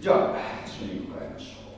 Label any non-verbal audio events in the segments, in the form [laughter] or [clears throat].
じゃあ主に向かいましょう。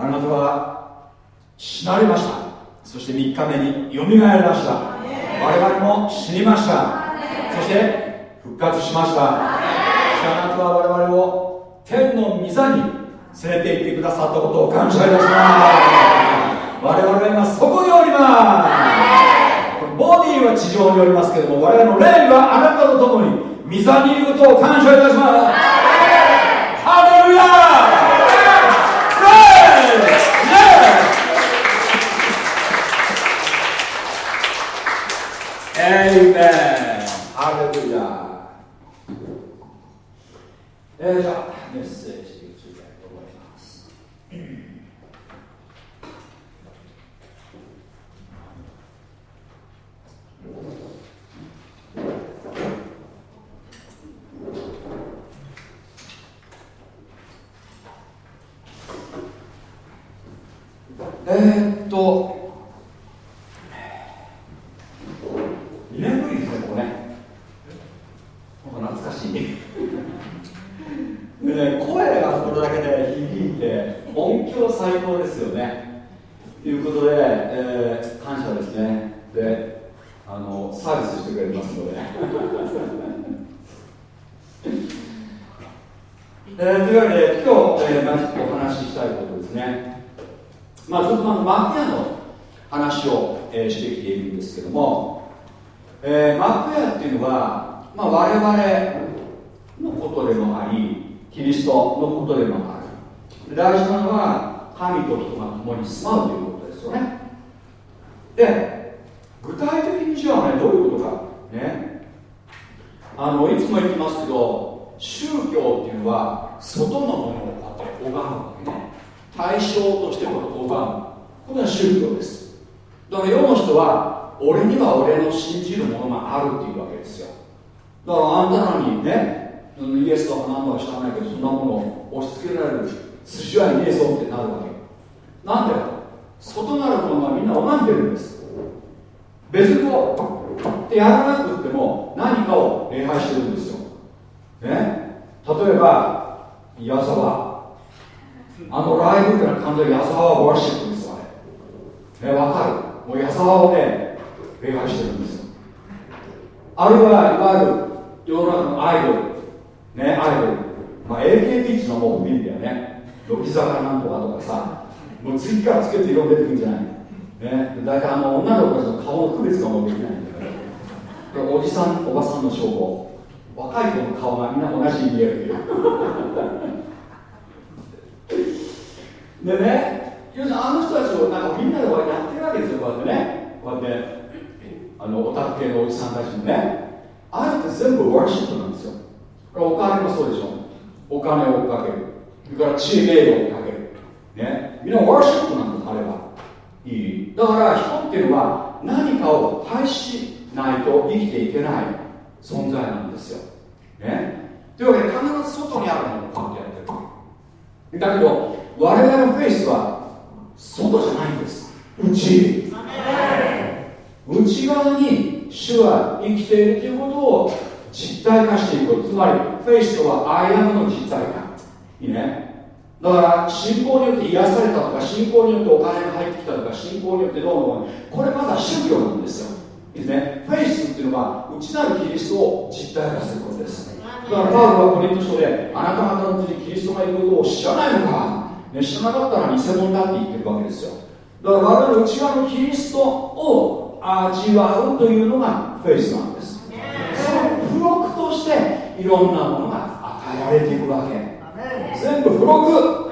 あなたは死なれました。そして3日目によみがえりました。我々も死にました。そして復活しました。あなたは我々を天の御座に連れて行ってくださったことを感謝いたします。我々は今そこにおりますボディは地上におりますけれども我々の霊はあなたと共に御座にいることを感謝いたします。ハレルヤ Amen. Hallelujah. フェイスなんです。その付録としていろんなものが与えられていくわけ。全部付録。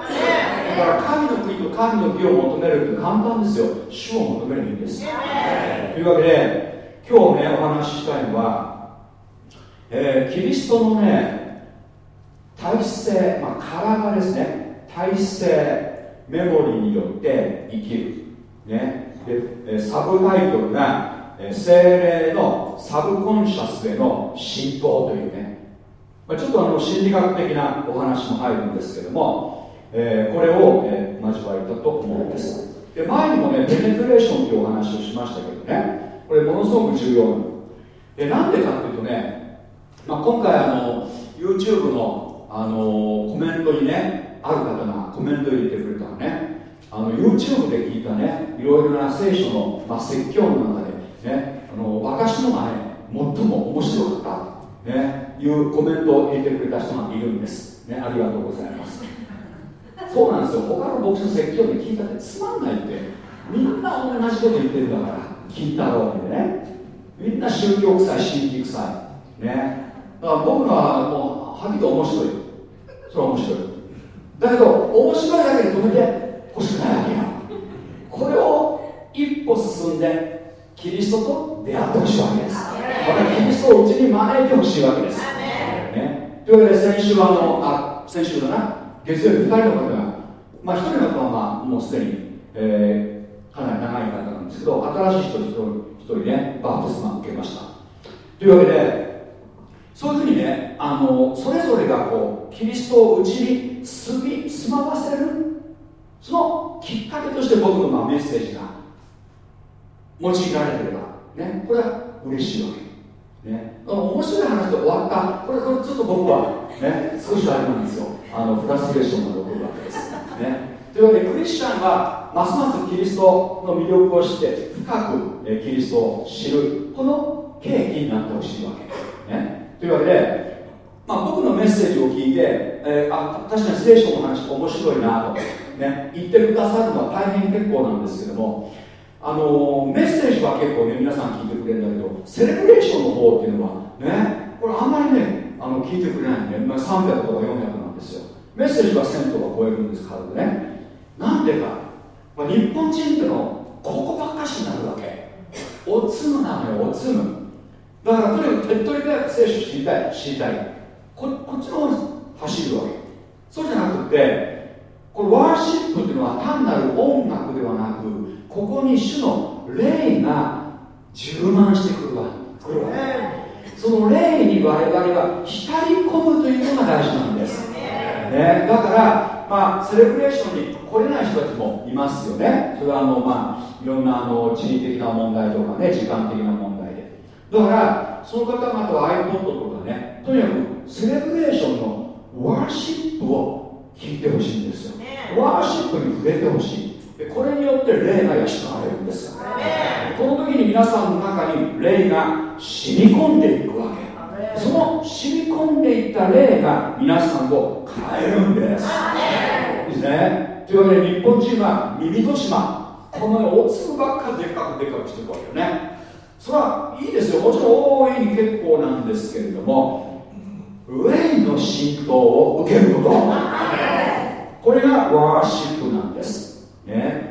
だから神の国と神の義を求めるって簡単ですよ。主を求めるんです。というわけで今日ねお話ししたいのは、えー、キリストのね体制、まあ、体ですね。体制メモリーによって生きる、ね、でサブタイトルが精霊のサブコンシャスへの信仰というね、まあ、ちょっとあの心理学的なお話も入るんですけども、えー、これを、えー、交われたと思うんです。で前にもねペネトレーションというお話をしましたけどね。これものすごく重要でなんでかっていうとね、まあ、今回あの YouTube の、あのコメントにねある方がコメント入れてくれたのね。あの YouTube で聞いたねいろいろな聖書の、まあ、説教の中でね、あの私のがね最も面白かった、ね、いうコメントを入れてくれた人がいるんです、ね、ありがとうございます。そうなんですよ。他の牧師の説教で聞いたってつまんないって。みんな同じこと言ってるんだから聞いた太わってね。みんな宗教臭い神秘臭い。ね。だから僕のはもうはっきり面白い。それは面白い。だけど面白いだけで止めてほしくないわけよ。これを一歩進んでキリストと出会ってほしいわけです。またキリストをうちに招いてほしいわけです、ね、というわけで先週はあのあ先週だな。月曜日2人の方がまあ1人の方はまあもうすでに、えー、かなり長い方なんですけど新しい人一人一人ねバプテスマ受けました。というわけでそういうふうにねあのそれぞれがこうキリストをうちに住み住まわせるそのきっかけとして僕のまあメッセージが用いられればねこれは嬉しいわけ。ね。面白い話で終わった。これこれちょっと僕はね少しあれなんですよ。あのフラストレーションが残るわけです。ね。というわけでクリスチャンはますますキリストの魅力を知って深く、キリストを知るこの契機になってほしいわけ。ね。というわけで、まあ、僕のメッセージを聞いて、えー、あ確かに聖書の話面白いなと、ね、言ってくださるのは大変結構なんですけどもあの、メッセージは結構ね皆さん聞いてくれるんだけどセレブレーションの方っていうのはねこれあんまりねあの聞いてくれないんで、まあ、300とか400なんですよ。メッセージは1000とか超えるんですからね。なんでか、まあ、日本人ってのここばっかしになるわけ。おつむなのよおつむ。だからとにかく手っ取り早く聖書知りたい知りたい。ここっちの方に走るわけ。そうじゃなくてこれワーシップっていうのは単なる音楽ではなくここに主の霊が充満してくるわ来るわけ。その霊に我々が浸り込むというのが大事なんです、ね、だからまあセレブレーションに来れない人たちもいますよね。それはあのまあいろんなあの地理的な問題とかね時間的な問題だからその方々は iPod とかねとにかくセレブレーションのワーシップを聞いてほしいんですよ、ワーシップに触れてほしいこれによって霊が養われるんですこの時に皆さんの中に霊が染み込んでいくわけ。その染み込んでいった霊が皆さんを変えるんです。ですね。というわけで日本人は耳と島このねお粒ばっかでっかくでっかくしていくわけよね。それはいいですよ。もちろん大いに結構なんですけれども霊の浸透を受けること。これがワーシップなんですね。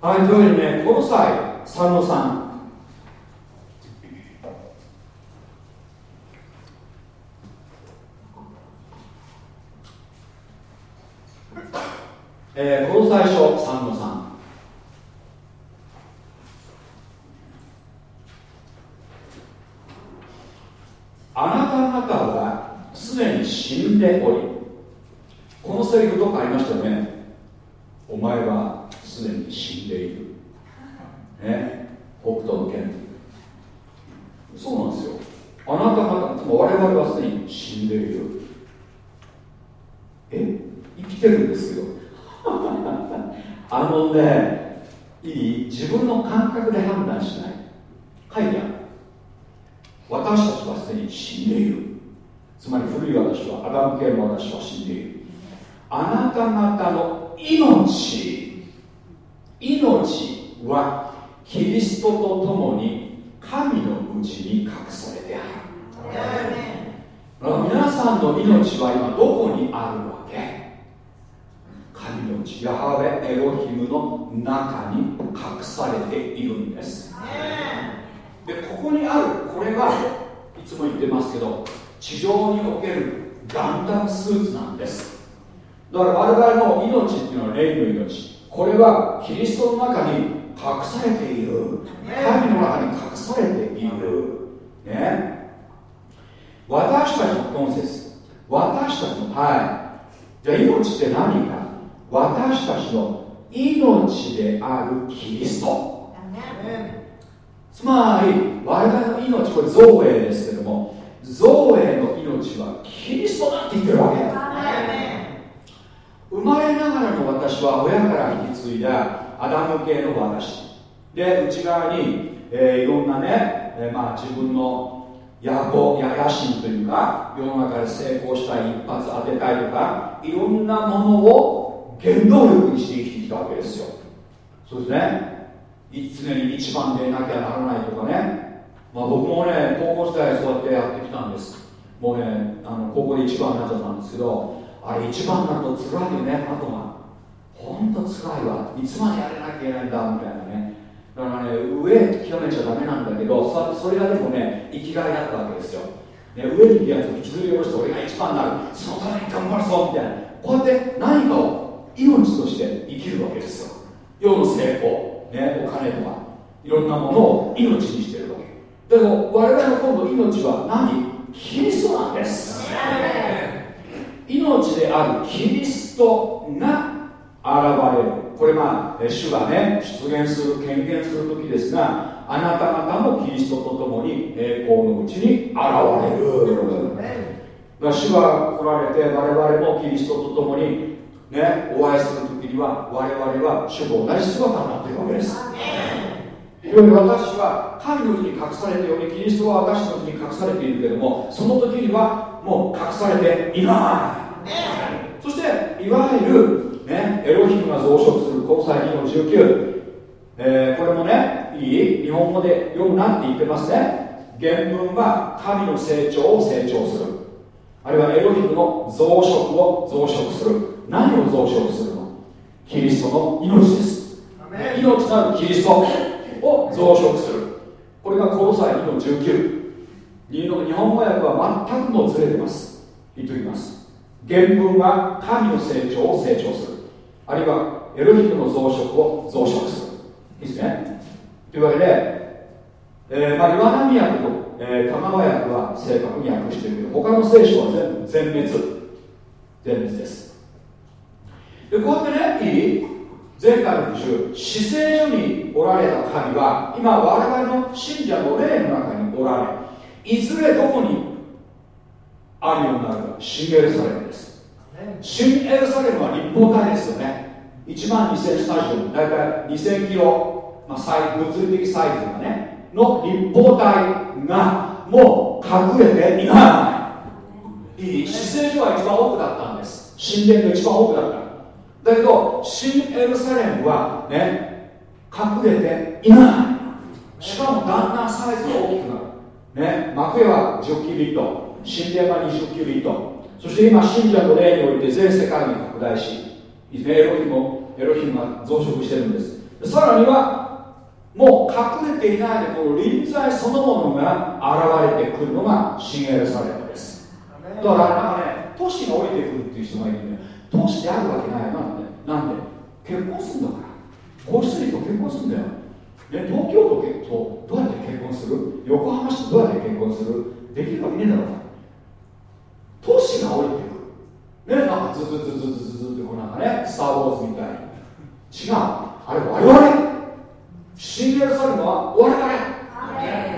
はいというわけでねこの際3の3えー、この最初3の3あなた方はすでに死んでおりこのセリフどっかありましたよね。お前はすでに死んでいる。ね？北斗の剣。そうなんですよ。あなた方つまり我々はすでに死んでいる。え？生きてるんですけど [laughs] あのねいい？自分の感覚で判断しない。書いてある私たちはすでに死んでいる。つまり古い私はアダム系の私は死んでいる。あなた方の命命はキリストと共に神のうちに隠されてある。皆さんの命は今どこにあるわけ？神のうちヤハウェエロヒムの中に隠されているんです。でここにあるこれはいつも言ってますけど地上におけるガンダムスーツなんです。だから我々の命っていうのは霊の命。これはキリストの中に隠されている。神の中に隠されている。ね。私たちの今節私たちのはい。じゃあ命って何か。私たちの命であるキリスト。つまり我々の命これ造営ですけども造営の命はキリストだって言ってるわけ生まれながらの私は親から引き継いだアダム系の私。で内側に、えー、いろんなね、えー、まあ、自分の野望や野心というか世の中で成功したい一発当てたいとかいろんなものを原動力にして生きてきたわけですよ。そうですね。常に一番でなきゃならないとかね、まあ、僕もね高校時代そうやってやってきたんです。もうねあの高校で一番になっちゃったんですけどあれ一番になると辛いよねあとが本当辛いわ。いつまでやれなきゃいけないんだみたいなね。だからね上極めちゃダメなんだけどそれがでもね生きがいだったわけですよ、ね、上にいるやつを引きずり下ろして俺が一番になるそのために頑張るぞみたいな。こうやって何かを命として生きるわけですよ。世の成功、ね、お金とかいろんなものを命にしてるわけ。だけど我々の今度命は何？キリストなんです。命であるキリストが現れる。これまあ主がね出現する権限する時ですがあなた方もキリストと共に栄光のうちに現れる。だから主が来られて我々もキリストと共にねお会いする時には我々は主と同じ姿になっているわけです。というわ私は神のうちに隠されておりキリストは私のうちに隠されているけれどもその時にはもう隠されていないそしていわゆるね、エロヒムが増殖する国際2の19、えー、これもねいい日本語で読むなって言ってますね。原文は神の成長を成長する。あるいはエロヒムの増殖を増殖する。何を増殖するの？キリストの命です。命なるキリストを増殖する。これがこの際2の19日本語訳は全くもずれてます。言っておきます原文は神の成長を成長する。あるいはエロヒムの増殖を増殖する。いいですね。というわけで、えー、まあ、岩波訳と、えー、香川訳は正確に訳しているけど他の聖書は全部全滅全滅です。でこうやってね前回の復習死聖所におられた神は今我々の信者の霊の中におられいずれどこにあるようになる新エルサレムです。新エルサレムは立方体ですよね。1万2000スタジオ大体2000キロ、まあ、サイ物理的サイズがねの立方体がもう隠れていない。いい姿勢所は一番奥だったんです。神殿が一番奥だった。だけど新エルサレムはね隠れていない。しかもだんだんサイズが大きくなる。ね幕屋は10キビット神殿は20キビットそして今信者の霊において全世界に拡大しエロヒもエロヒムが増殖してるんです。さらにはもう隠れていないでこの臨在そのものが現れてくるのが新エルサレムです。だからなんかね都市が降りてくるっていう人がいるんで都市であるわけないなんでなんで結婚するんだから皇室にと結婚するんだよ、ね、東京都とどうやって結婚する？横浜市とどうやって結婚する？できるわけねえだろ。う都市が降りてくる。ねなんかズズズズズズってこうなんかねスター・ウォーズみたいに。違う。あれ我々。新エルサレムは我々。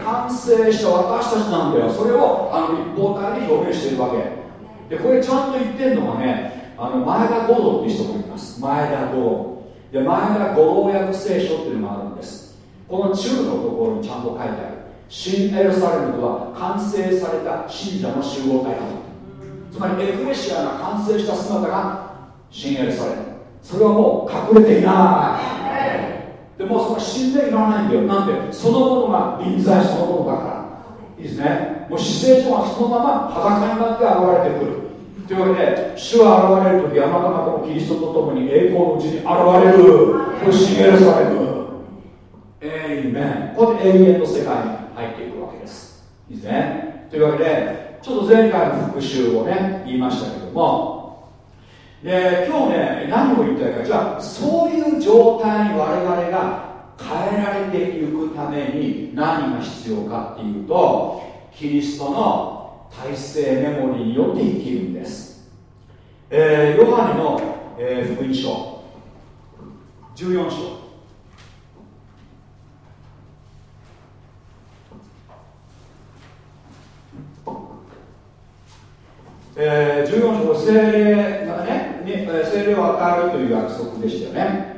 完成した私たちなんだよ。それをあの立方体で表現しているわけ。でこれちゃんと言ってるのがねあの前田五郎っていう人もいます。前田五郎。で前田五郎訳聖書っていうのがあるんです。この中のところにちゃんと書いてある。新エルサレムとは完成された信者の集合体だとつまりエクレシアが完成した姿が新エルサレムそれはもう隠れていない。でもその死んでいらないんだよ。なんで？そのものが臨在そのものだから。いいですね。もう死生所がそのまま裸になって現れてくる。というわけで主が現れる時あなた方もキリストと共に栄光のうちに現れる。これ新エルサレムエイメンこうやって永遠の世界に入っていくわけです。いいですね。というわけでちょっと前回の復習をね言いましたけども。で今日ね何を言いたいか。じゃあそういう状態に我々が変えられていくために何が必要かっていうとキリストの体制メモリーによって生きるんです、えー、ヨハネの、えー、福音書。14章。えー、14章精霊がねに精霊を与えるという約束でしたよね。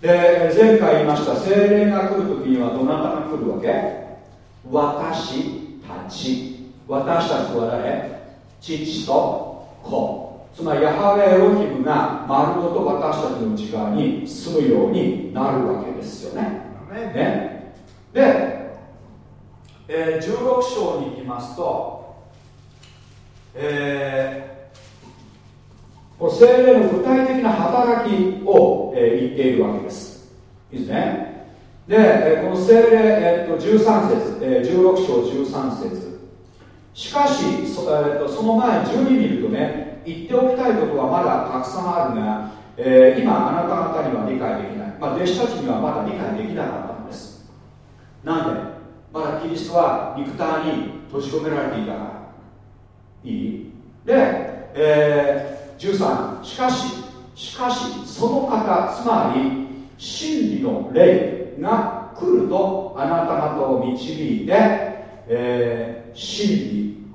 で前回言いました精霊が来るときにはどなたが来るわけ？私8私たちは誰？父と子。つまりヤハウェエロヒムが丸ごと私たちの内側に住むようになるわけですよね。ね。で、えー、16章に行きますと、えー、こ精霊の具体的な働きを、えー、言っているわけです。いいですね。で、えこの精霊、えー、と13節、えー、16章13節。しかしそ,、えー、とその前12見るとね言っておきたいことはまだたくさんあるが、えー、今あなた方には理解できない、まあ、弟子たちにはまだ理解できなかったんです。なんでまだキリストは肉体に閉じ込められていたから。いい。で、えー、13しかししかしその方つまり真理の霊が来るとあなた方を導いて、えー、真理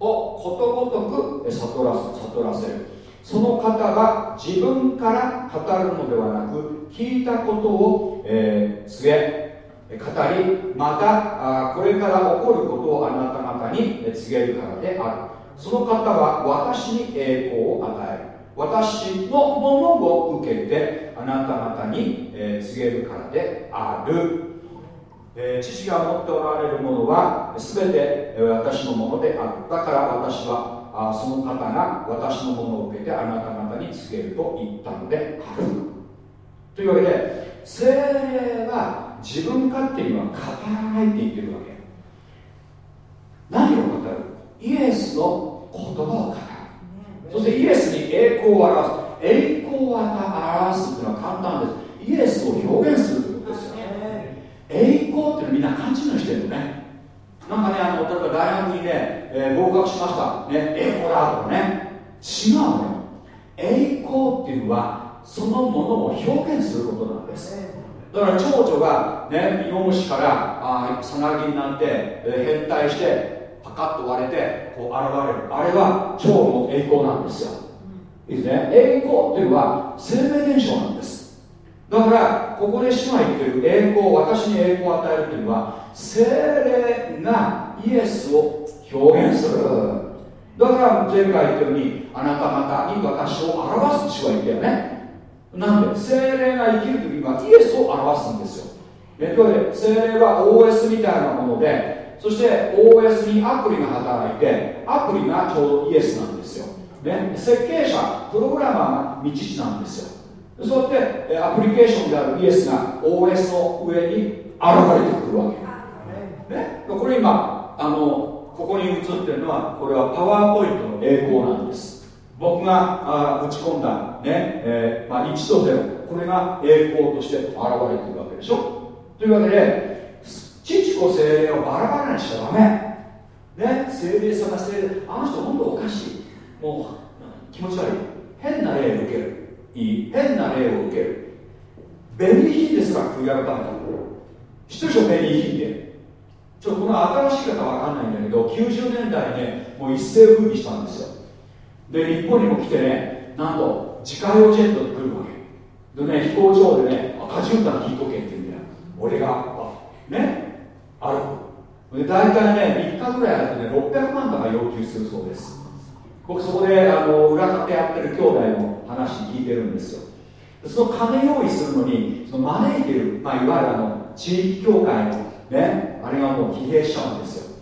をことごとく悟らせ悟らせる。その方が自分から語るのではなく聞いたことを、えー、告げりまたこれから起こることをあなた方に告げるからである。その方は私に栄光を与える。私のものを受けてあなた方に、告げるからである、父が持っておられるものは全て、私のものである。だから私はその方が私のものを受けてあなた方に告げると言ったのである。というわけで精霊は自分勝手には語らないって言ってるわけ。何を語る？イエスの言葉を語る。そしてイエスに栄光を表す栄光を表すっていうのは簡単です。イエスを表現するってことですよ栄光っていうのみんな勘違いしてるよね。なんかねあの例えば大学にね、えー、合格しました。ね栄光だとかね。違うのよ。栄光っていうのはそのものを表現することなんですだから蝶々がね芋虫からあさなぎになって、えー、変態してパカッと割れてこう現れる。あれは蝶の栄光なんですよ。いいですね。栄光っていうのは生命現象なんです。だからここで姉妹言ってる栄光私に栄光を与えるっていうのは精霊がイエスを表現する。だから前回言ったようにあなた方に私を表す主は言ったよねなんで精霊が生きる時にはイエスを表すんですよ。というわけで精霊は OS みたいなものでそして OS にアプリが働いてアプリがちょうどイエスなんですよ、ね、設計者プログラマーが道師なんですよ。そうやってアプリケーションであるイエスが OS の上に現れてくるわけ、ね、これ今あのここに映ってるのはこれはパワーポイントの栄光なんです僕があ打ち込んだね、えーまあ、1と0これが栄光として現れているわけでしょ。というわけで父子精霊をバラバラにしちゃダメ。ね精霊様精霊あの人本当おかしい。もう気持ち悪い。変な霊を受ける。いい。変な霊を受ける。ベニーヒンですから悔い改めた。知ってるでしょベニーヒンってちょっとこの新しい方わかんないんだけど90年代ねもう一世風靡したんですよ。で日本にも来てねなんと自家用ジェットで来るわけ。でね飛行場でね赤じゅうたん聞いとけって言うんだよ。俺がねあるで大体ね3日ぐらいだとね600万とか要求するそうです。僕そこであの裏方やってる兄弟の話聞いてるんですよ。その金用意するのにその招いてる、まあ、いわゆるあの地域協会のねあれがもう疲弊しちゃうんですよ。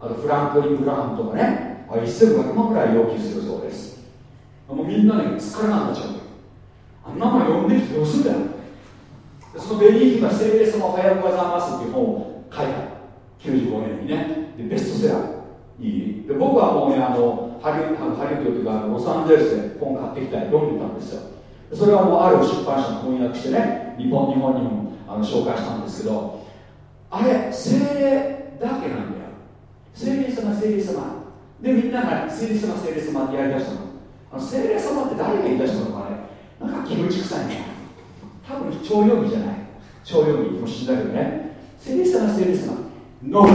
あとフランクリン・グラハムとかね。1500万ぐらい要求するそうです。もうみんなね疲れなくなっちゃう。あんなもの呼んできてどうすんだよ。そのベリーヒが聖霊様おはようございますっていう本を書いた。95年にね。でベストセラー。いい。で僕はもうねあのハリウッドハリウッドというかロサンゼルスで本買ってきたり読んでたんですよ。それはもうある出版社が翻訳してね日本日本にもあの紹介したんですけどあれ精霊だけなんだよ。精霊様精霊様。でみんなが精霊様精霊様ってやりだしたの。あの精霊様って誰が言い出したのかね。なんか気持ち臭いね。多分超読みじゃない。超読みも死んだけどね。聖霊様聖霊様ノ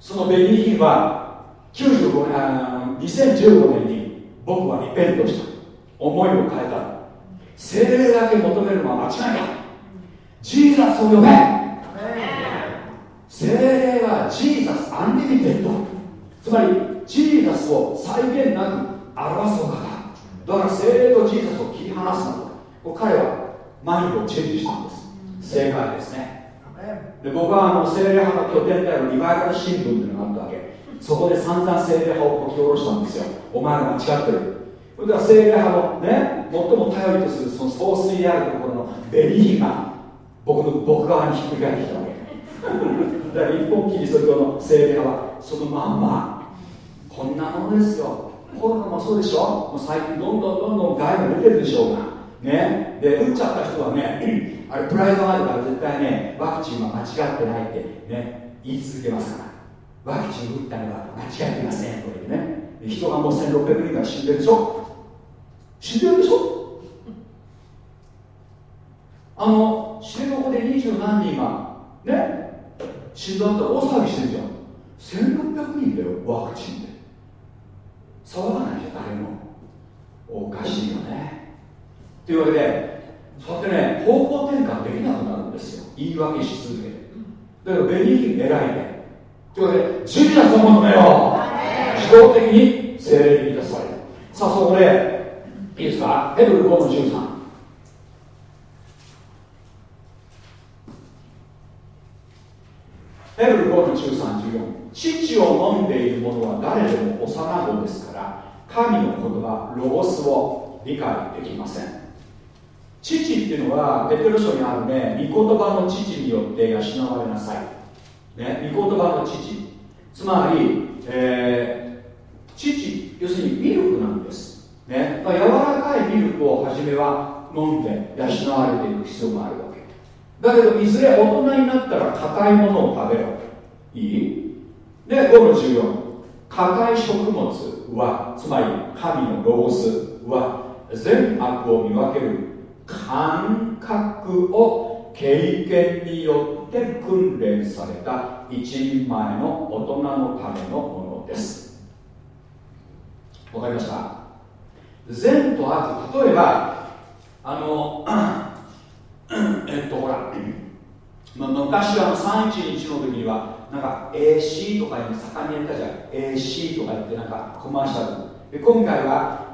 そのベニーヒンは95年あ2015年に僕はリペントした。思いを変えた。聖霊だけ求めるのは間違いだ。 Jesus を呼べ。聖霊はは Jesus Unlimited。つまり Jesus を際限なく表すお方だから聖霊と Jesus を切り離すなと彼はマインドをチェンジしたんです。正解ですね。で僕はあの聖霊派の拠点であるリバイバル新聞っていうのがあったわけ。そこで散々聖霊派をこき下ろしたんですよ。お前ら間違ってる。それでは精霊派のね最も頼りとするその総帥であるところのベリーが僕の僕側にひっくり返ってきたわけ。[laughs] だから日本キリスト教の精霊派はそのまんまこんなものですよ。コロナもそうでしょ？もう最近どんどんどんどん害が出てるでしょうが。ね？で打っちゃった人はね [clears throat] あれプライドがあるから絶対ねワクチンは間違ってないってね言い続けますから。ワクチン打ったのは間違ってませんというね。人がもう1600人が死んでるでしょ？死んでるでしょ？あの知床で二十何人がね？死んだったら大騒ぎしてるじゃん。1600人だよワクチンで。騒がないじゃん誰も。おかしいよね。というわけでそうやってね方向転換できなくなるんですよ。言い訳し続けて。だからベニーヒ偉いね。というわけでジュリアスを求めよう。自動的に精霊に満たされる。さあそこでいいですか？ヘブル5の13ヘブル5の1314父を飲んでいる者は誰でも幼子ですから神の言葉ロゴスを理解できません。父っていうのはペテロ書にあるね御言葉の父によって養われなさい、ね、御言葉の父。つまり、えー、父要するにミルクなんです、ねまあ、柔らかいミルクをはじめは飲んで養われていく必要があるわけ。だけどいずれ大人になったら硬いものを食べろ。いい？で5の14硬い食物はつまり神のロゴスは善悪を見分ける感覚を経験によって訓練された一人前の大人のためのものです。わかりました？善と悪例えばあのえっとほら、まあ、昔は311の時にはなんか AC とかに盛んにやったじゃん。AC とか言ってなんかコマーシャル。で今回は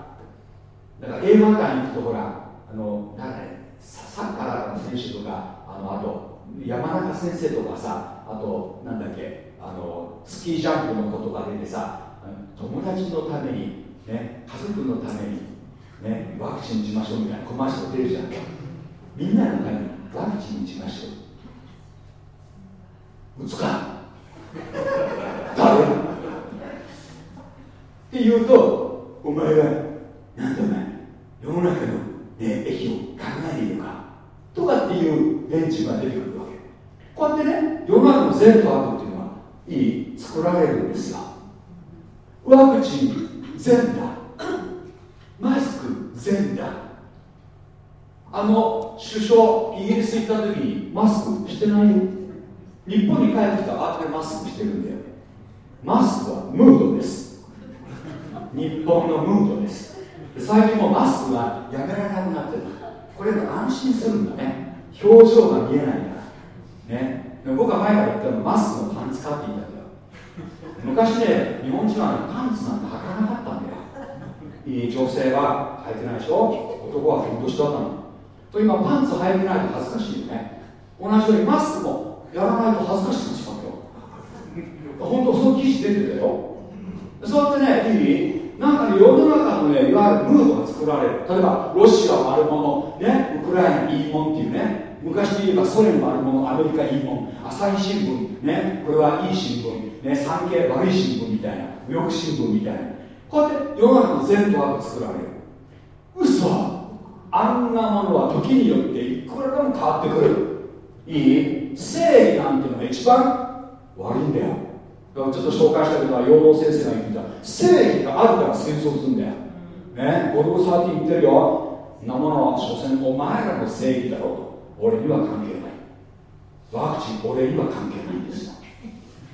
なんか映画館に行くとほらあのなんかねサッカーの選手とかあのあと山中先生とかさあとなんだっけあのスキージャンプの子とか出てさ友達のために、ね、家族のために、ね、ワクチン打ちましょうみたいなコマーシャル出るじゃん。みんなのためにワクチン打ちましょう。打つか。[laughs] 誰？って言うとお前はなんだお前世の中の、ね、駅を考えているか？とかっていう連中が出てくるわけ。こうやってね世の中の善と悪っていうのはいい作られるんですよ。ワクチン善だマスク善だあの首相イギリス行った時にマスクしてないよ。日本に帰ってきたらあとでマスクしてるんだよ。マスクはムードです。日本のムードです。最近もマスクがやめられなくなってる。これで安心するんだね。表情が見えないから。ね。僕は前から言ったのマスクのパンツかって言ったんだよ。昔ね日本人はパンツなんて履かなかったんだよ。いい女性は履いてないでしょ。男はふんどしだったの。と今パンツ履いてないと恥ずかしいよね。同じようにマスクもやらないと恥ずかしくなっちまうよ本当その記事出てたよ。そうやってねいいなんかね世の中のねいわゆるムードが作られる。例えばロシア悪者ねウクライナいいもんっていうね。昔で言えばソ連悪者アメリカいいもん。朝日新聞。ねこれはいい新聞。ね産経悪い新聞みたいな。右翼新聞みたいな。こうやって世の中の全部悪作られる。嘘あんなものは時によっていくらでも変わってくる。いい？正義なんていうのが一番悪いんだよ。だからちょっと紹介したけど養老先生が言ってた。正義があるから戦争するんだよ。ねゴルゴ13言ってるよ。なものは所詮お前らの正義だろうと。俺には関係ない。ワクチン俺には関係ないんですよ。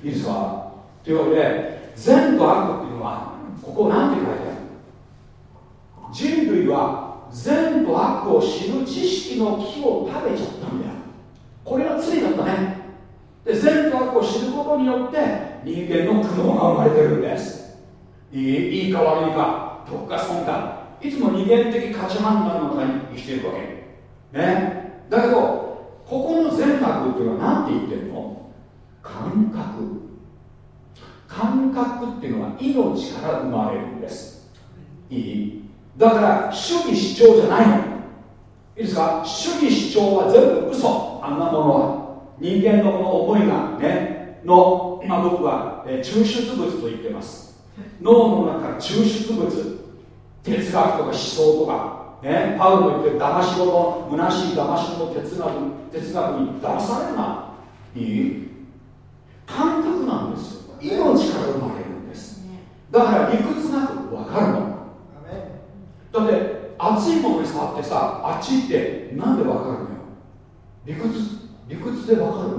いいですか？というわけで善と悪っていうのはここなんて書いてある。人類は善と悪を知る知識の木を食べちゃったんだよ。これが罪だったね。で善と悪を知ることによって人間の苦悩が生まれてるんです。いいいいか悪いか得か損かいつも二元的価値判断の中に生きてるわけ。ね。だけどここの善悪っていうのは何て言ってるの？感覚。感覚っていうのは命から生まれるんです。いい。だから主義主張じゃないの。いいですか？主義主張は全部嘘。あんなものは。人間のこの思いがねの今僕は、え抽出物と言ってます。脳の中から抽出物。哲学とか思想とか。ねパウロの言ってる騙し事虚しい騙し事哲学哲学に騙されるない。い感覚なんですよ。命から生まれるんです。だから理屈なく分かるの。だって熱いものに触ってさあっちってなんで分かるのよ？理屈理屈で分かる？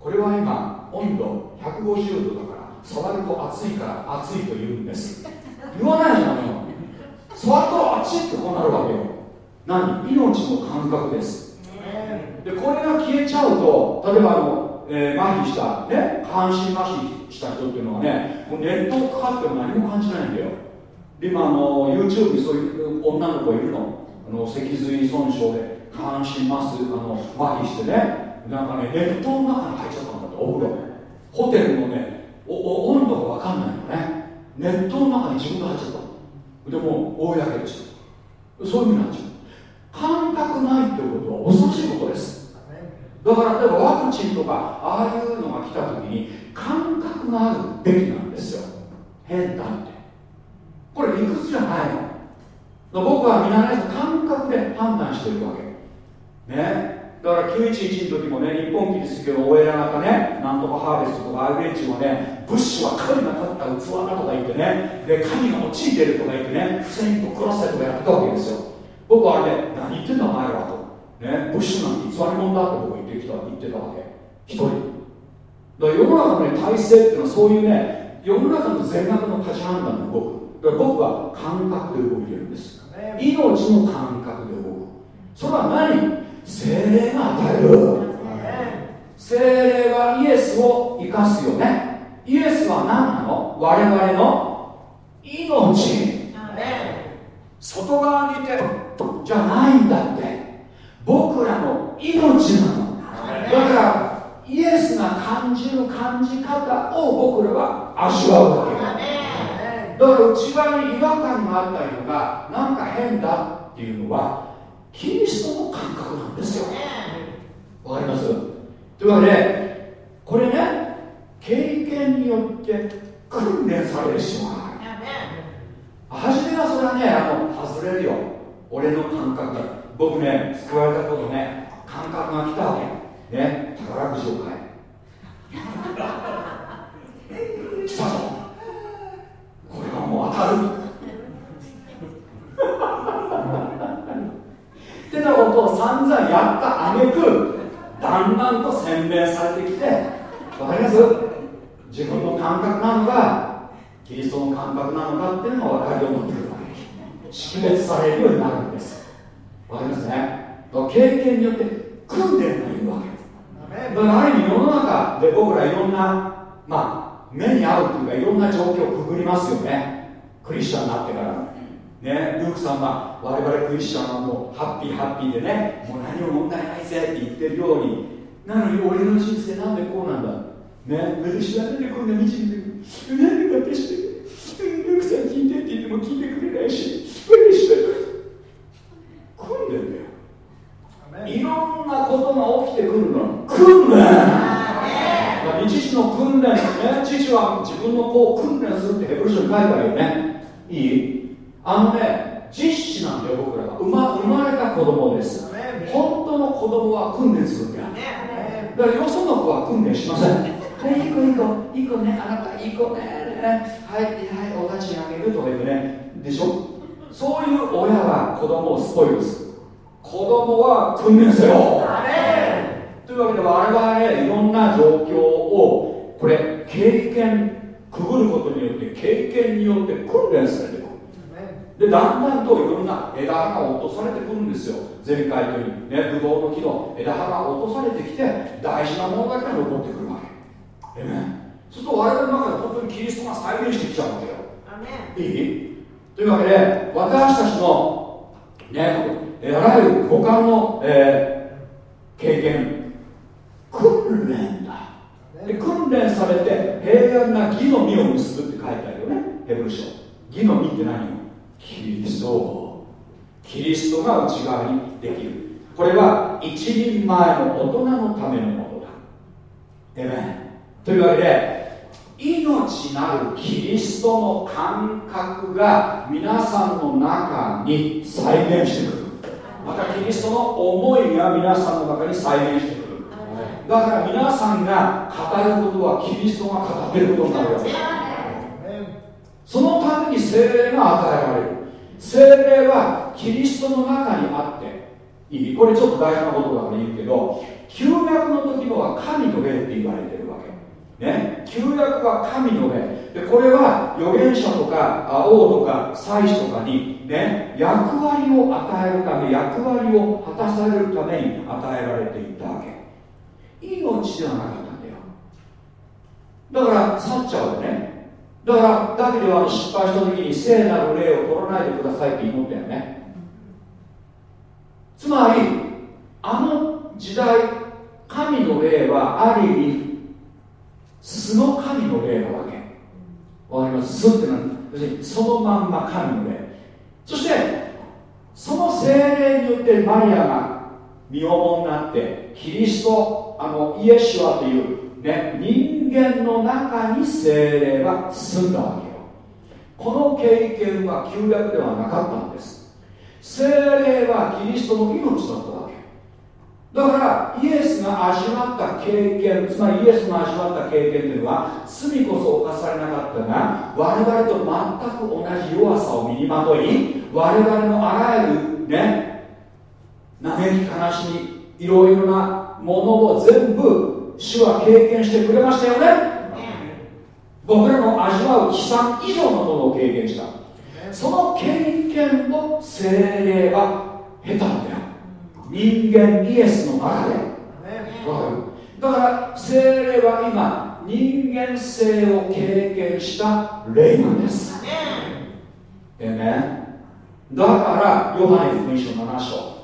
これは今温度150度だから触ると熱いから熱いと言うんです。言わないじゃんよ。触ると熱いってこうなるわけよ。何？命の感覚です。でこれが消えちゃうと例えばあの、えー、麻痺したね半身麻痺した人っていうのはね熱湯かかっても何も感じないんだよ。今あの YouTube にそういう女の子いるの。あの脊髄損傷で下半身麻酔あの麻痺してね。なんかね熱湯の中に入っちゃったんだってお風呂。ホテルのねお温度が分かんないのね。熱湯の中に自分が入っちゃった。でも大やけでしょそういうふうになっちゃう。感覚ないってことは恐ろしいことです。だから例えばワクチンとかああいうのが来た時に感覚があるべきなんですよ。変だって。これ理屈じゃないの。僕は見習い感覚で判断してるわけ。ね。だから911の時もね日本キリスト教のお偉方ねなんとかハーベストとかああいう連中はね物資は神が立った器だとか言ってねで神が用いてるとか言ってねセイントクロスセとかやってたわけですよ。僕はあれね何言ってんだお前らと。ね。物資なんて偽り物だって僕言ってきた言ってたわけ。一人。だから世の中の、ね、体制っていうのはそういうね世の中の全額の価値判断で動く。だから僕は感覚で動いてるんです。命の感覚で動く。それは何？精霊が与える。精霊はイエスを生かすよね。イエスは何なの？我々の命。外側にいてじゃないんだって。僕らの命なの。だからイエスが感じる感じ方を僕らは味わうわけだから内側に違和感があったりとかなんか変だっていうのはキリストの感覚なんですよ。わかります？というわけでこれね経験によって訓練される必要がある初めはそれはねあの外れるよ。俺の感覚が僕ね救われたことね感覚が来たわけ。ね宝くじを買え。[laughs] 来たぞこれはもう当たる。ってなことを散々やったあげくだんだんと洗練されてきてわかります？自分の感覚なのかキリストの感覚なのかっていうのが分かるようになってくるわけ。識別されるようになるんです。わかりますね？経験によって訓練がいるわけ。だからある意味世の中で僕らいろんなまあ目に合うっていうかいろんな状況をくぐりますよね。クリスチャンになってから。ね、ルークさんが我々クリスチャンはもうハッピーハッピーでねもう何も問題ないぜって言ってるように。なのに俺の人生なんでこうなんだ？ね私はなんでこんなるなんで私ルークさん聞いてって言っても聞いてくれないし私は訓練だよいろんなことが起きてくるの訓練日時の訓練ね父は自分の子を訓練するってヘブル書に書いてあるよね。いい？あのね実子なんだよ僕らは生ま生まれた子供です。本当の子供は訓練するんだよ。だからよその子は訓練しません。はいいい子いい子いい子ねあなたいい子ね。はいはいお立ち上げるとか言ってねでしょ？そういう親は子供をスポイルする。子供は訓練せよというわけで我々いろんな状況をこれ経験くぐることによって経験によって訓練されていくでだんだんといろんな枝葉が落とされてくるんですよ。前回というねブドウの木の枝葉が落とされてきて大事なものだけが残ってくるわけ。えねそうすると我々の中で本当にキリストが再現してきちゃうわけよ。いい？というわけで私たちのねあらゆる五感の、えー、経験訓練だで訓練されて平安な義の実を結ぶって書いてあるよね。ヘブル書。義の実って何キリスト。キリストが内側にできる。これは一人前の大人のためのものだ。えめというわけで命なるキリストの感覚が皆さんの中に再現してくる。またキリストの思いが皆さんの中に再現してくる。だから皆さんが語ることはキリストが語っていることになるわけ。そのために精霊が与えられる。精霊はキリストの中にあっていい。これちょっと大事なことだから言うけど旧約の時のは神の霊って言われてるわけ。ね。旧約は神の霊。でこれは預言者とか王とか祭司とかにね役割を与えるため役割を果たされるために与えられていたわけ命ではなかったんだよ。だから去っちゃうよね。だからだけど失敗した時に聖なる霊を取らないでくださいって祈ったよね。つまりあの時代神の霊はある意味素の神の霊なわけ。わかります？素ってのは要するにそのまんま神の霊。そしてその精霊によってマリアが身重になってキリストあのイエシュアというね人間の中に精霊が住んだわけよ。この経験は旧約ではなかったんです。精霊はキリストの命だったわけだからイエスが味わった経験つまりイエスが味わった経験というのは罪こそ犯されなかったが我々と全く同じ弱さを身にまとい我々のあらゆるね嘆き悲しみいろいろなものを全部主は経験してくれましたよね。僕らの味わう悲惨以上のものを経験した。その経験を精霊が経たんだよ。人間イエスの中で。だから精霊は今人間性を経験した霊なんです。えねだからヨハネ福音書7章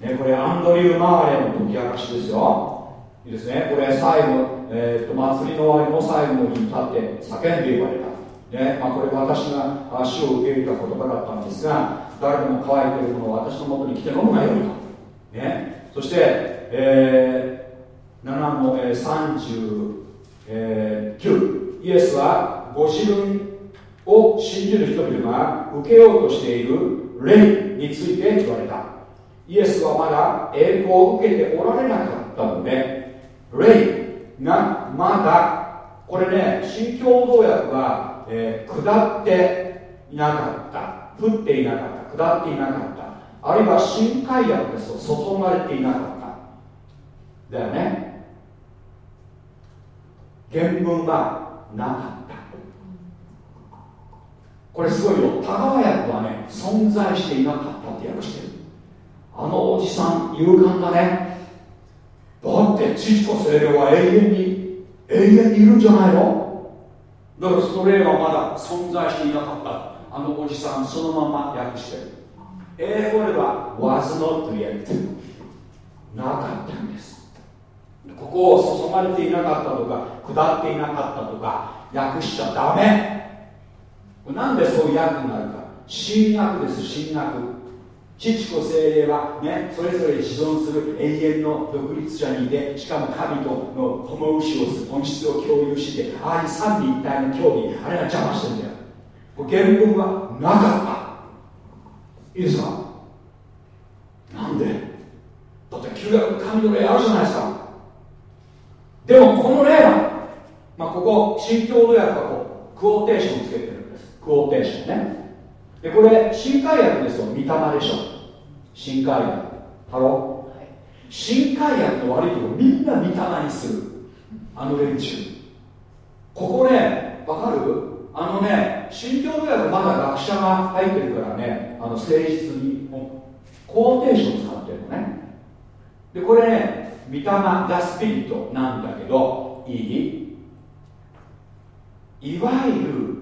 ね、これアンドリュー・マーレの解き明かしですよ。いいですね。これ最後、えーと、祭りの終わりの最後の日に立って叫んで言われた、ねまあ、これ私が死を受け入れた言葉だったんですが誰でも乾いているものを私のもとに来て飲むがよいと、ね、そして、えー、7の、えー、39、イエスはご自分を信じる人々が受けようとしている霊について言われた。イエスはまだ栄光を受けておられなかったので霊がまだこれね新共同訳は、えー、下っていなかった。降っていなかった。下っていなかった。あるいは新海訳ですと注がれていなかった。だよね。原文はなかった。これすごいよ。田川訳はね存在していなかったって訳してる。あのおじさん勇敢だね。だって父と精霊は永遠に永遠にいるんじゃないの？だからその霊はまだ存在していなかった。あのおじさんそのまま訳してる。英語では was not yet なかったんです。ここを注がれていなかったとか下っていなかったとか訳しちゃダメ。なんでそういう訳になるか。新約です新約父と精霊はねそれぞれに自存する永遠の独立者にいてしかも神との共牛をする本質を共有してああいう三位一体の競技あれが邪魔してるんだよ。原文はなかった。いいですか？なんで？だって旧約神の霊あるじゃないですか。でもこの霊はまあここ新共同訳はこうクオーテーションつけてるんです。クオーテーションね。でこれ新海訳ですよ。御霊でしょ。新海訳ハロ新海訳の悪いところみんな御霊にする。あの連中。ここねわかる？あのね新教土訳まだ学者が入ってるからねあの誠実にコーテーション使ってるのね。でこれね御霊ザ・スピリットなんだけどいい？いわゆる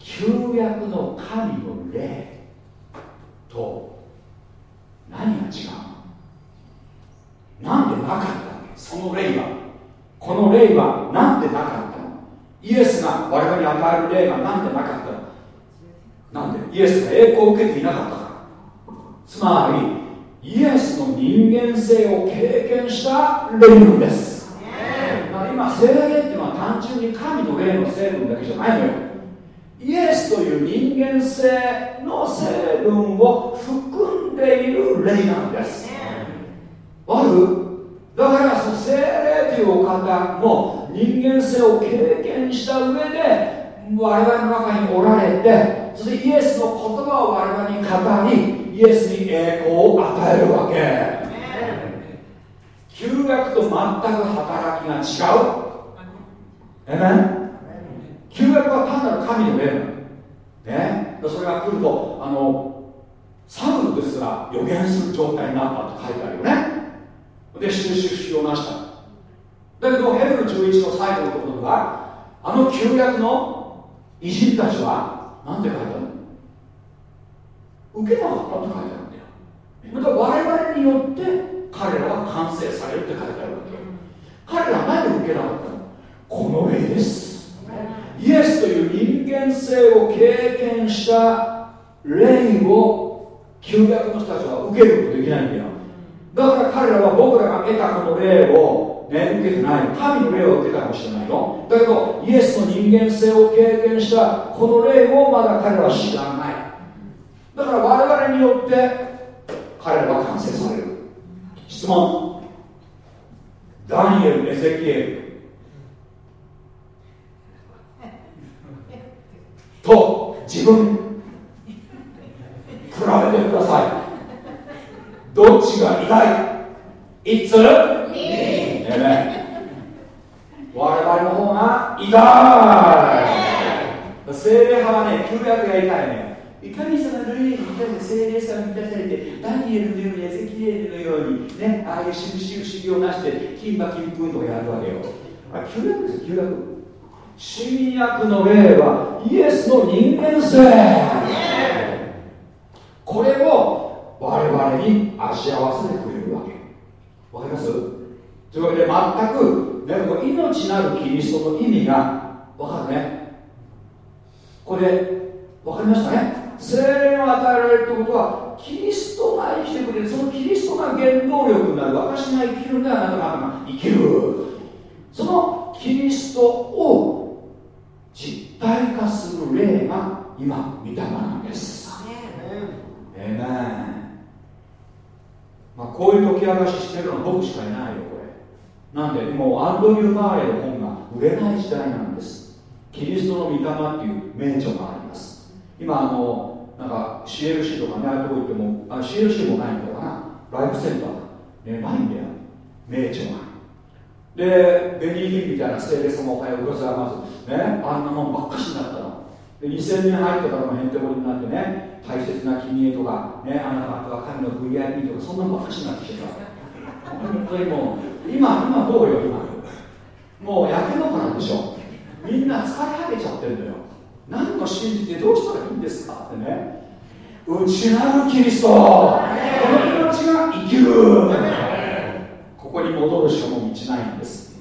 旧約の神の霊と何が違うなんでなかったわけその霊は。この霊はなんでなかったの？イエスが我々に与える霊がなんでなかったの？なんでイエスが栄光を受けていなかったからつまりイエスの人間性を経験した霊なんです。今精霊っていうのは単純に神の霊の成分だけじゃないのよ。イエスという人間性の成分を含んでいる霊なんです。ある？だからその精霊というお方も人間性を経験した上で我々の中におられてそしてイエスの言葉を我々に語りイエスに栄光を与えるわけ。旧約と全く働きが違う。えめ旧約は単なる神の霊なの。ね。それが来るとあのサウルですら予言する状態になったって書いてあるよね。で収集しをなした。だけどヘブル11の最後のところではあの旧約の偉人たちは何て書いてあるの？受けなかったって書いてあるんだよ。また我々によって彼らは完成されるって書いてあるわけ彼らは何で受けなかったの？この霊です。イエスという人間性を経験した霊を旧約の人たちは受けることできないんだよ。だから彼らは僕らが得たこの霊を、ね、受けてない神の霊を受けたかもしれないよだけどイエスの人間性を経験したこの霊をまだ彼らは知らない。だから我々によって彼らは完成される。質問。ダニエルエゼキエルと自分比べてください。どっちが偉い？いつ我々の方が偉大精霊派はね旧約が痛い。ねいかにその類に精霊さん満たされてダニエルのようにエゼキエルのようにねああいう印不思議をなして金馬金粉とかやるわけよ。あ旧約です旧約。新約の霊はイエスの人間性。これを我々に味合わせてくれるわけ。わかります？というわけで全く、ね、命なるキリストの意味がわかるね。これわかりましたね？精霊を与えられるということはキリストが生きてくれる。そのキリストが原動力になる。私が生きるんだあなたが生きる。そのキリストを実体化する霊が今御霊なんです。ええまあ、こういう解き明かししてるのは僕しかいないよこれ。なんでもうアンドリュー・マーレの本が売れない時代なんです。キリストの御霊っていう名著があります。今あのなんか CLC とかねああいうとこ行ってもあ CLC もないんだかな。ライブセンター、ね、ないんだよ。名著がでベニーヒンみたいな聖霊様おはようございます。ねあんなもんばっかしになったの。で2000年入ってからもへんてこりになってね大切な君へとかねあなた方は神の VIP とかそんなのばっかしになってきてた。本当にもう今今どうよ今。もう焼け野原でしょ。みんな疲れ果てちゃってるんだよ。何を信じてどうしたらいいんですかってね。内なるキリスト。この命が生きる。ここに戻るしかもう道ないんです。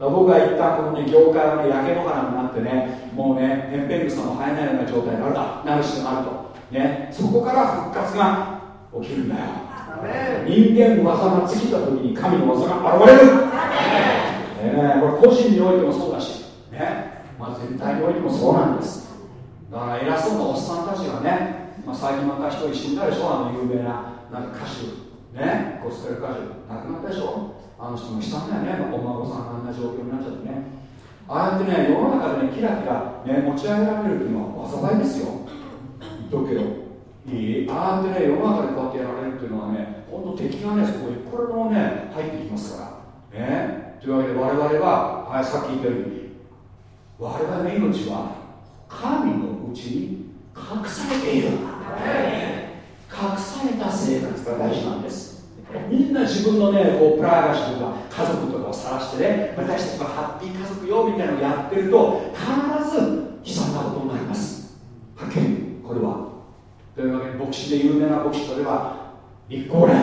僕が言ったこのね業界はね焼け野原になってねもうねペンペン草も生えないような状態になるだなるしなると。ねそこから復活が起きるんだよ。人間の技が尽きた時に神の技が現れる。えー、これ個人においてもそうだしね、まあ、全体においてもそうなんです。だから偉そうなおっさんたちがね、まあ、最近また一人死んだでしょあの有名ななんか歌手ねゴスペル歌手亡くなったでしょ？あの人も悲惨だよね。お孫さんがあんな状況になっちゃってね。ああやってね世の中でねキラキラ、ね、持ち上げられるっていうのは災いですよ。言っとくけどいい？ああやってね世の中でこうやってやられるっていうのはね本当敵がねそこにこれもね入ってきますから。ね。というわけで我々は、はい、さっき言ったように我々の命は神のうちに隠されている。隠された生活が大事なんです。みんな自分のねこうプライバシーとか家族とかを晒してね私たちはハッピー家族よみたいなのをやってると必ず悲惨なことになります。はっきり。これは。というわけで牧師で有名な牧師とでは立候連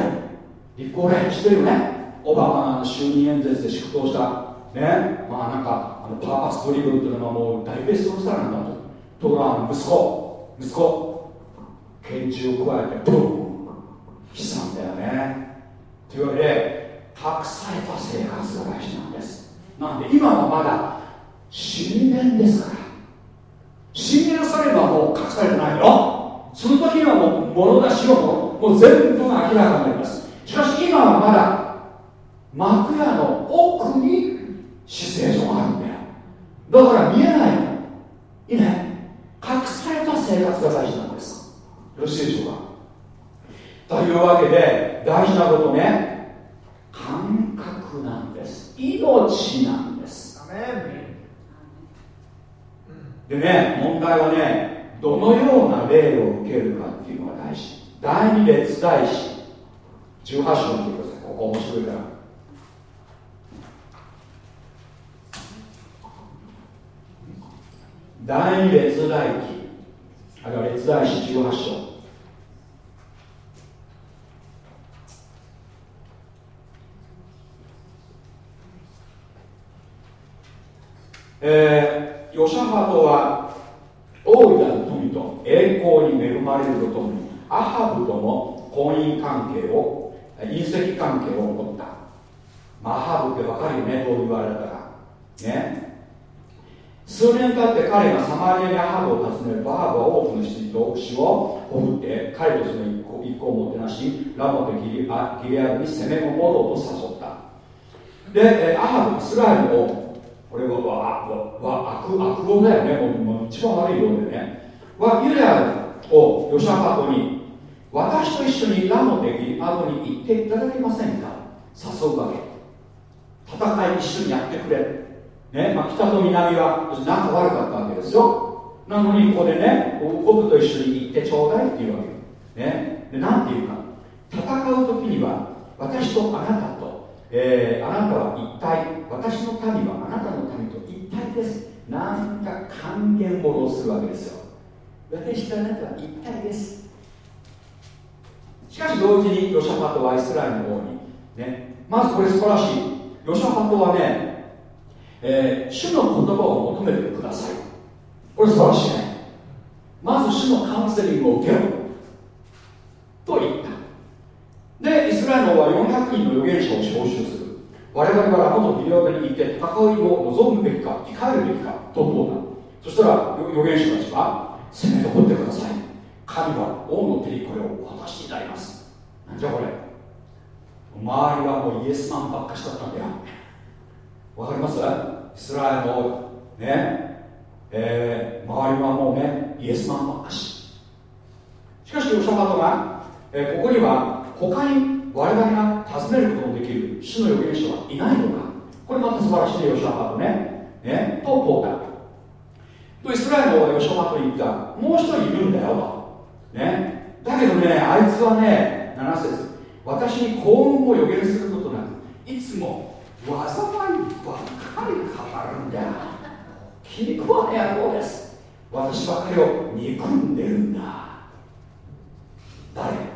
立候連してるよね？オバマの就任演説で祝祷した。ね？まあなんかあのパーパスドリブルっていうのはもう大ベストスターなんだとところが息子。息子。拳銃を加えてプン。悲惨だよね。というわけで隠された生活が大事なんです。なんで今はまだ死人ですから。死になさればもう隠されてないよその時にはもう物出しをもう全部明らかになります。しかし今はまだ幕屋の奥に死聖所があるんだよ。だから見えないの。いい。ね隠された生活が大事なんです。よろしいでしょうか。というわけで大事なことね。感覚なんです。命なんです。でね問題はねどのような霊を受けるかっていうのが大事。第二列大師。18章見てください。ここ面白いから。第二列大記あるいは列大史18章えー、ヨシャファトは大いなる富と栄光に恵まれるとともにアハブとの婚姻関係を隕石関係を起こった。マハブって分かるよねどう言われたかね。数年経って彼がサマリアにアハブを訪ねるとアハブは多くの羊と牛をほふって彼とその一行一行をもてなしラモとギリアギリアに攻め込もうと誘った。でアハブイスラエルをこれはわ悪悪語だよねもう一番悪いようでね。はユダヤをヨシャファトに私と一緒にラモテギアドに行っていただけませんか？誘うわけ。戦い一緒にやってくれ。ねまあ、北と南は仲悪かったわけですよ。なのにここでね僕と一緒に行ってちょうだいっていうわけ。ねで何て言うか。戦う時には私とあなたと、えー、あなたは一体私の民はあなです。なんか還元物をするわけですよ。私とあなたは一体です。しかし同時にヨシャファトはイスラエルの方に、ね、まずこれ素晴らしい。ヨシャファトはね、えー、主の言葉を求めてください。これ素晴らしいね。まず主のカウンセリングを受けろ。と言った。でイスラエルの方は400人の預言者を招集する。我々は元ギリアに行って戦いを望むべきか控えるべきかと問うたそしたら預言者たちは攻め残ってください。神は王の手にこれをお渡しになります。なんじゃこれ？周りはもうイエスマンばっかしだったんだよ。わかります？イスラエルのねえー、周りはもうねイエスマンばっかし。しかしヨシャファトが、えー、ここには他に我々が尋ねることのできる主の預言者はいないのか？これまた素晴らしいヨシャファトね。ねと問うたとイスラエルのヨシャファトに言った。もう一人いるんだよと。ね？だけどねあいつはね7節。私に幸運を予言することなくいつも災いばっかり語るんだ。気に食わねえ野郎です。私ばかりを憎んでるんだ。誰？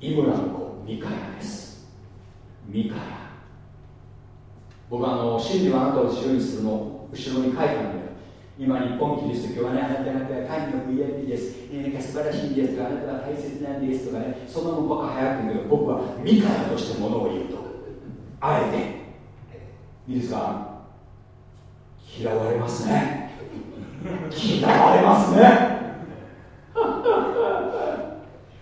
井村の子ミカヤです。ミカヤ。僕はあの真理はあなたを自由にするの後ろに書いたんだよ今日本キリスト教はねあなた方は神の VIP です、えー、素晴らしいんです。とかあなたは大切なんですとかねそんなのばっか流行ってるけど僕はミカヤとしてものを言うと。あえて。いいですか？嫌われますね。嫌われますね。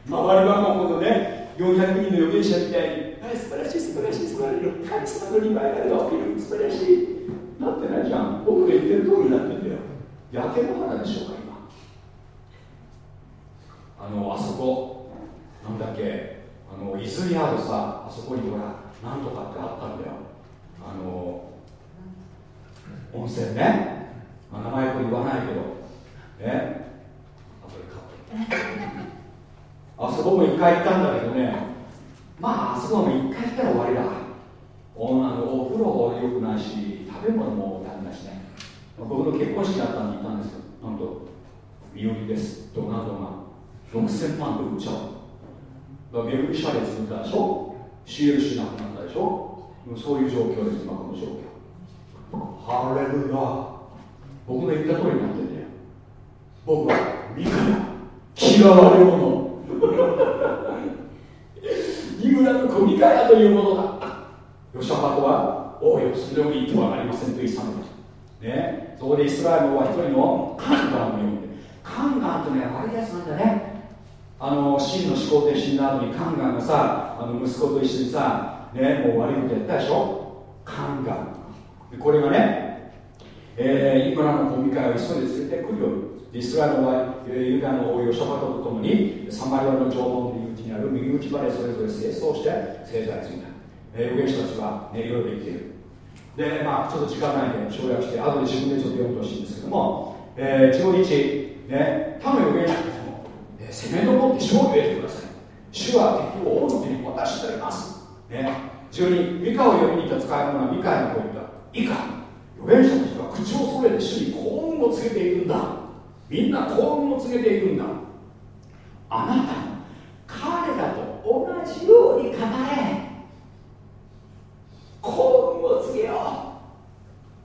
周りはもうこのね400人の預言者みたいに、はい、素晴らしい素晴らしい素晴らしい。神様のリバイバルが起きる素晴らしい。なってないじゃん僕が言ってる通りになってんだよ。焼け野原でしょうか今。あのあそこなんだっけあの伊豆にあるさあそこにほらなんとかってあったんだよ。あの温泉ね。まあ、名前と言わないけど。ね。あそこも一回行ったんだけどね。まああそこも一回行ったら終わりだ。おあのお風呂良くないし食べ物もダメだしね。僕の結婚式だったんで行ったんですよ。なんと身売りです。ドナドが6000万で売っちゃう。メルクシャレ作ったでしょ？CLC なくなったでしょ？そういう状況です今この状況。ハレルヤ。僕の言った通りになってて僕はミカ嫌われ者イグラの子ミカヤというものだ。ヨシャパトはおうよそれを言ってはなりませんと言いさめたね。そこでイスラエルは一人のカンガンを呼んで。カンガンってね悪いやつなんだね。あの真の始皇帝死んだ後にカンガンがさあの息子と一緒にさねもう悪いことやったでしょ。カンガン。これがね、えー、イグラのコミカヤを急いで連れてくるように。イスラエルはユダの王ヨシャパトとともにサマリアの縄文の入り口にある右口までそれぞれ清掃して聖罪ついた、え、預言者たちは、ね、いろいろ言っている。でまあちょっと時間ないんで省略して後で自分でちょっと読んでほしいんですけども、えー、15日、ね、他の預言者たちも、えー、攻め残って勝利を得てください。主は敵を王の手に渡しております、ね、12ミカを呼びに行った使い物はミカへの声だいいか預言者たちは口を揃えて主に幸運を告げていくんだ。みんな幸運を告げていくんだ。あなた彼らと同じように語れ。幸運を告げよ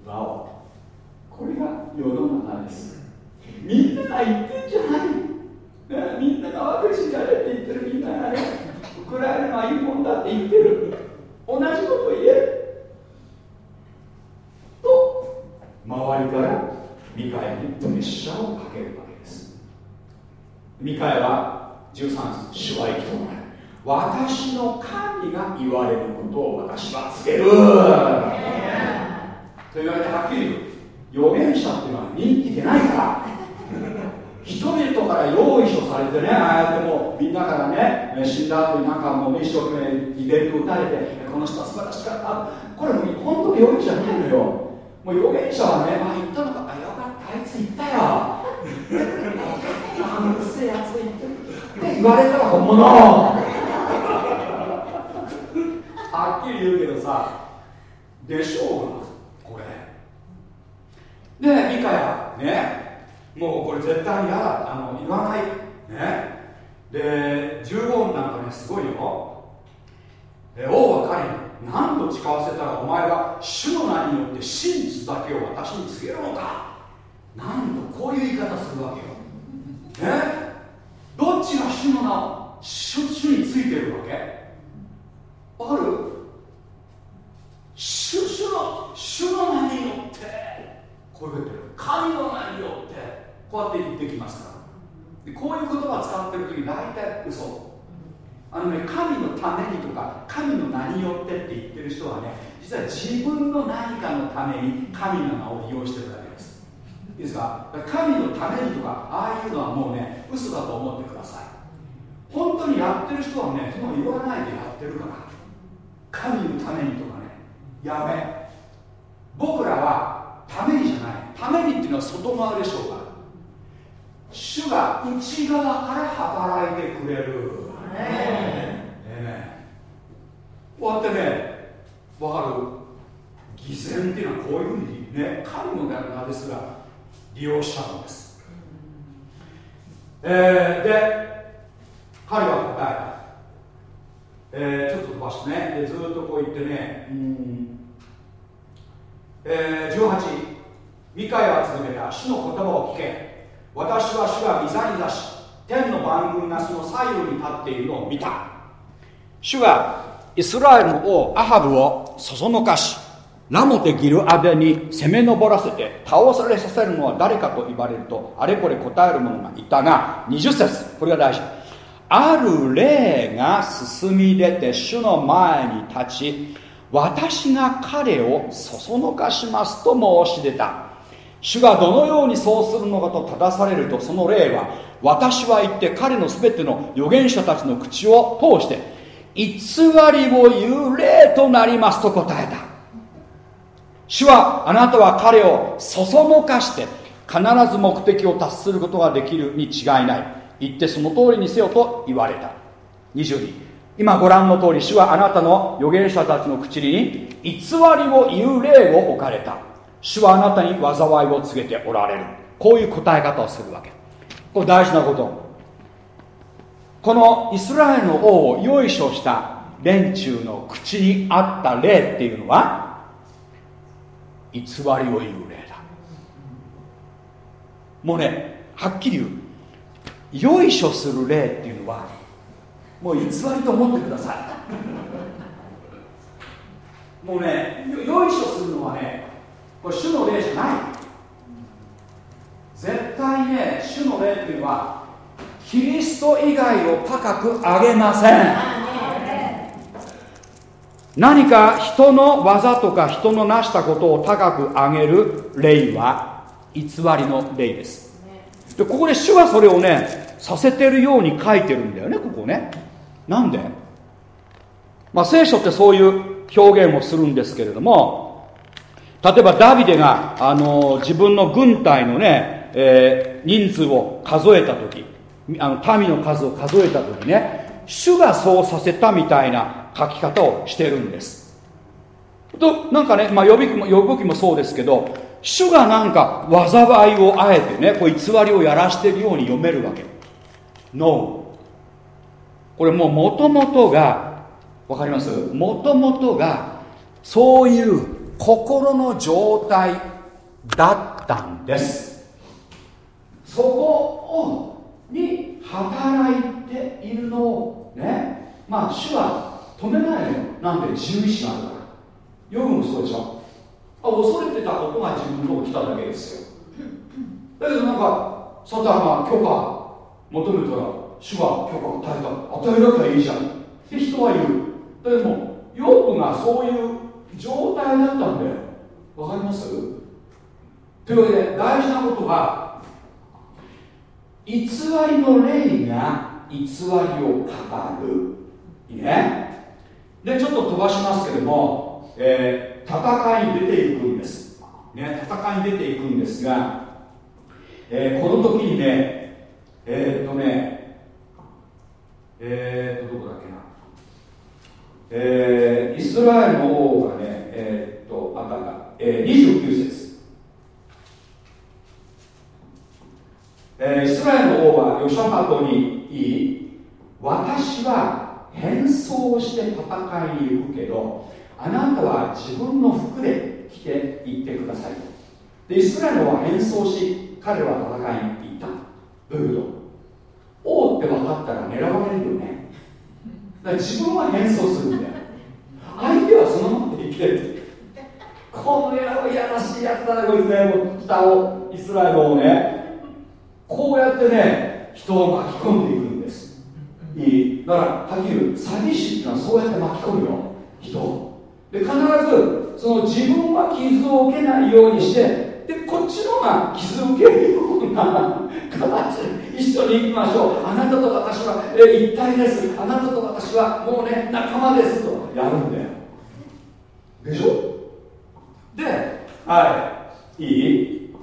う。わお。これが世の中です。みんなが言ってんじゃない、みんなが私じゃれって言ってる。みんながねウクライナがいいもんだって言ってる。同じこと言える。と周りからミカエにプレッシャーをかけるわけです。ミカエは13節主は生きとなる。私の神が言われることを私は告げる。と言われてはっきり言う。預言者っていうのは人気出ないから。人々から用意書されてねああやってもうみんなからね死んだ後になんかもう一生懸命イベント打たれてこの人は素晴らしかった。これもう本当の預言者じゃないのよ。もう預言者はね、まあ、言ったのかあよかっあいつ言ったよあのうっせえやつ言ってって言われたら本物。はっきり言うけどさでしょうがこれ。でミカヤ。ねもうこれ絶対に嫌だ。あの言わない。ねで15なんかねすごいよ。で王は彼に何度誓わせたらお前は主の名によって真実だけを私に告げるのか。なんとこういう言い方するわけよ。え？どっちが主の名主主についてるわけ？わかる？主主の主の名によってこういうこと神の名によってこうやって言ってきますから。でこういう言葉使ってる時大体嘘。あのね神のためにとか神の名によってって言ってる人はね実は自分の何かのために神の名を利用してるだけ。ですいいですか？神のためにとかああいうのはもうね嘘だと思ってください。本当にやってる人はねその言わないでやってるから。神のためにとかね。やめ。僕らはためにじゃない。ためにっていうのは外側でしょうか主が内側から働いてくれる。ええ。こうやってね分かる？偽善っていうのはこういうふうにね神の名ですが利用したのです、えー、で彼は答えた、えー、ちょっと飛ばしてね。でずっとこう言ってね。うん。えー、18ミカヤは続けた。主の言葉を聞け。私は主が御座に出し天の番組がその左右に立っているのを見た。主がイスラエルの王アハブをそそのかし。ラモテギルアデに攻め上らせて倒されさせるのは誰かと言われるとあれこれ答える者がいたが20節これが大事。ある霊が進み出て主の前に立ち私が彼をそそのかしますと申し出た。主がどのようにそうするのかと正されるとその霊は私は言って彼の全ての預言者たちの口を通して偽りを言う霊となりますと答えた。主はあなたは彼をそそのかして必ず目的を達することができるに違いない。言ってその通りにせよと言われた。22今ご覧の通り主はあなたの預言者たちの口に偽りを言う例を置かれた。主はあなたに災いを告げておられる。こういう答え方をするわけ。これ大事なこと。このイスラエルの王をよいしょした連中の口にあった例っていうのは偽りを言う例だ。もうねはっきり言う。よいしょする例っていうのはもう偽りと思ってください。もうねよいしょするのはねこれ主の例じゃない。絶対ね主の例っていうのはキリスト以外を高く上げません。何か人の技とか人の成したことを高く上げる例は偽りの例です。でここで主はそれをねさせてるように書いてるんだよねここね。なんで？まあ聖書ってそういう表現をするんですけれども例えばダビデが、あの自分の軍隊のね、えー、人数を数えた時あの民の数を数えた時ね主がそうさせたみたいな書き方をしてるんです。となんかね、まあ、呼び呼ぶ時もそうですけど主がなんか災いをあえてねこう偽りをやらしてるように読めるわけ。No これもうもともとが分かります？もともとがそういう心の状態だったんです。そこをに働いているのをねまあ主は止めないのよ。なんで自由意志があるから。夜もそうでしょ。あ恐れてたことが自分のとこ来ただけですよ。だけどなんかサタンが許可。求めたら主は許可を与えた。与えなきゃいいじゃん。って人は言う。でもヨブがそういう状態だったんだよ。わかります？というわけで大事なことは偽りの霊が偽りを語る。いいね？でちょっと飛ばしますけども、えー、戦いに出ていくんです、ね、戦いに出ていくんですが、えー、この時にねえー、っとねえー、っとどこだっけな。えー、イスラエルの王がねえー、っと赤が、えー、29節。えー、イスラエルの王はヨシャパトに言い私は変装して戦いに行くけどあなたは自分の服で着て行ってくださいでイスラエルは変装し彼は戦いに行った。どういうこと？王って分かったら狙われるよね。だから自分は変装するんだよ。相手はそのままで生きてる。このややらしいやつだねこいつね。北をイスラエルをね。こうやってね人を巻き込んでいくんです。いい。だからはっきり言う詐欺師っていうのはそうやって巻き込むよ。人で必ずその自分は傷を受けないようにしてでこっちのが傷を受けるような形で一緒に行きましょう。あなたと私はえ一体です。あなたと私はもうね仲間ですと。やるんだよ。でしょ？ではい。いい、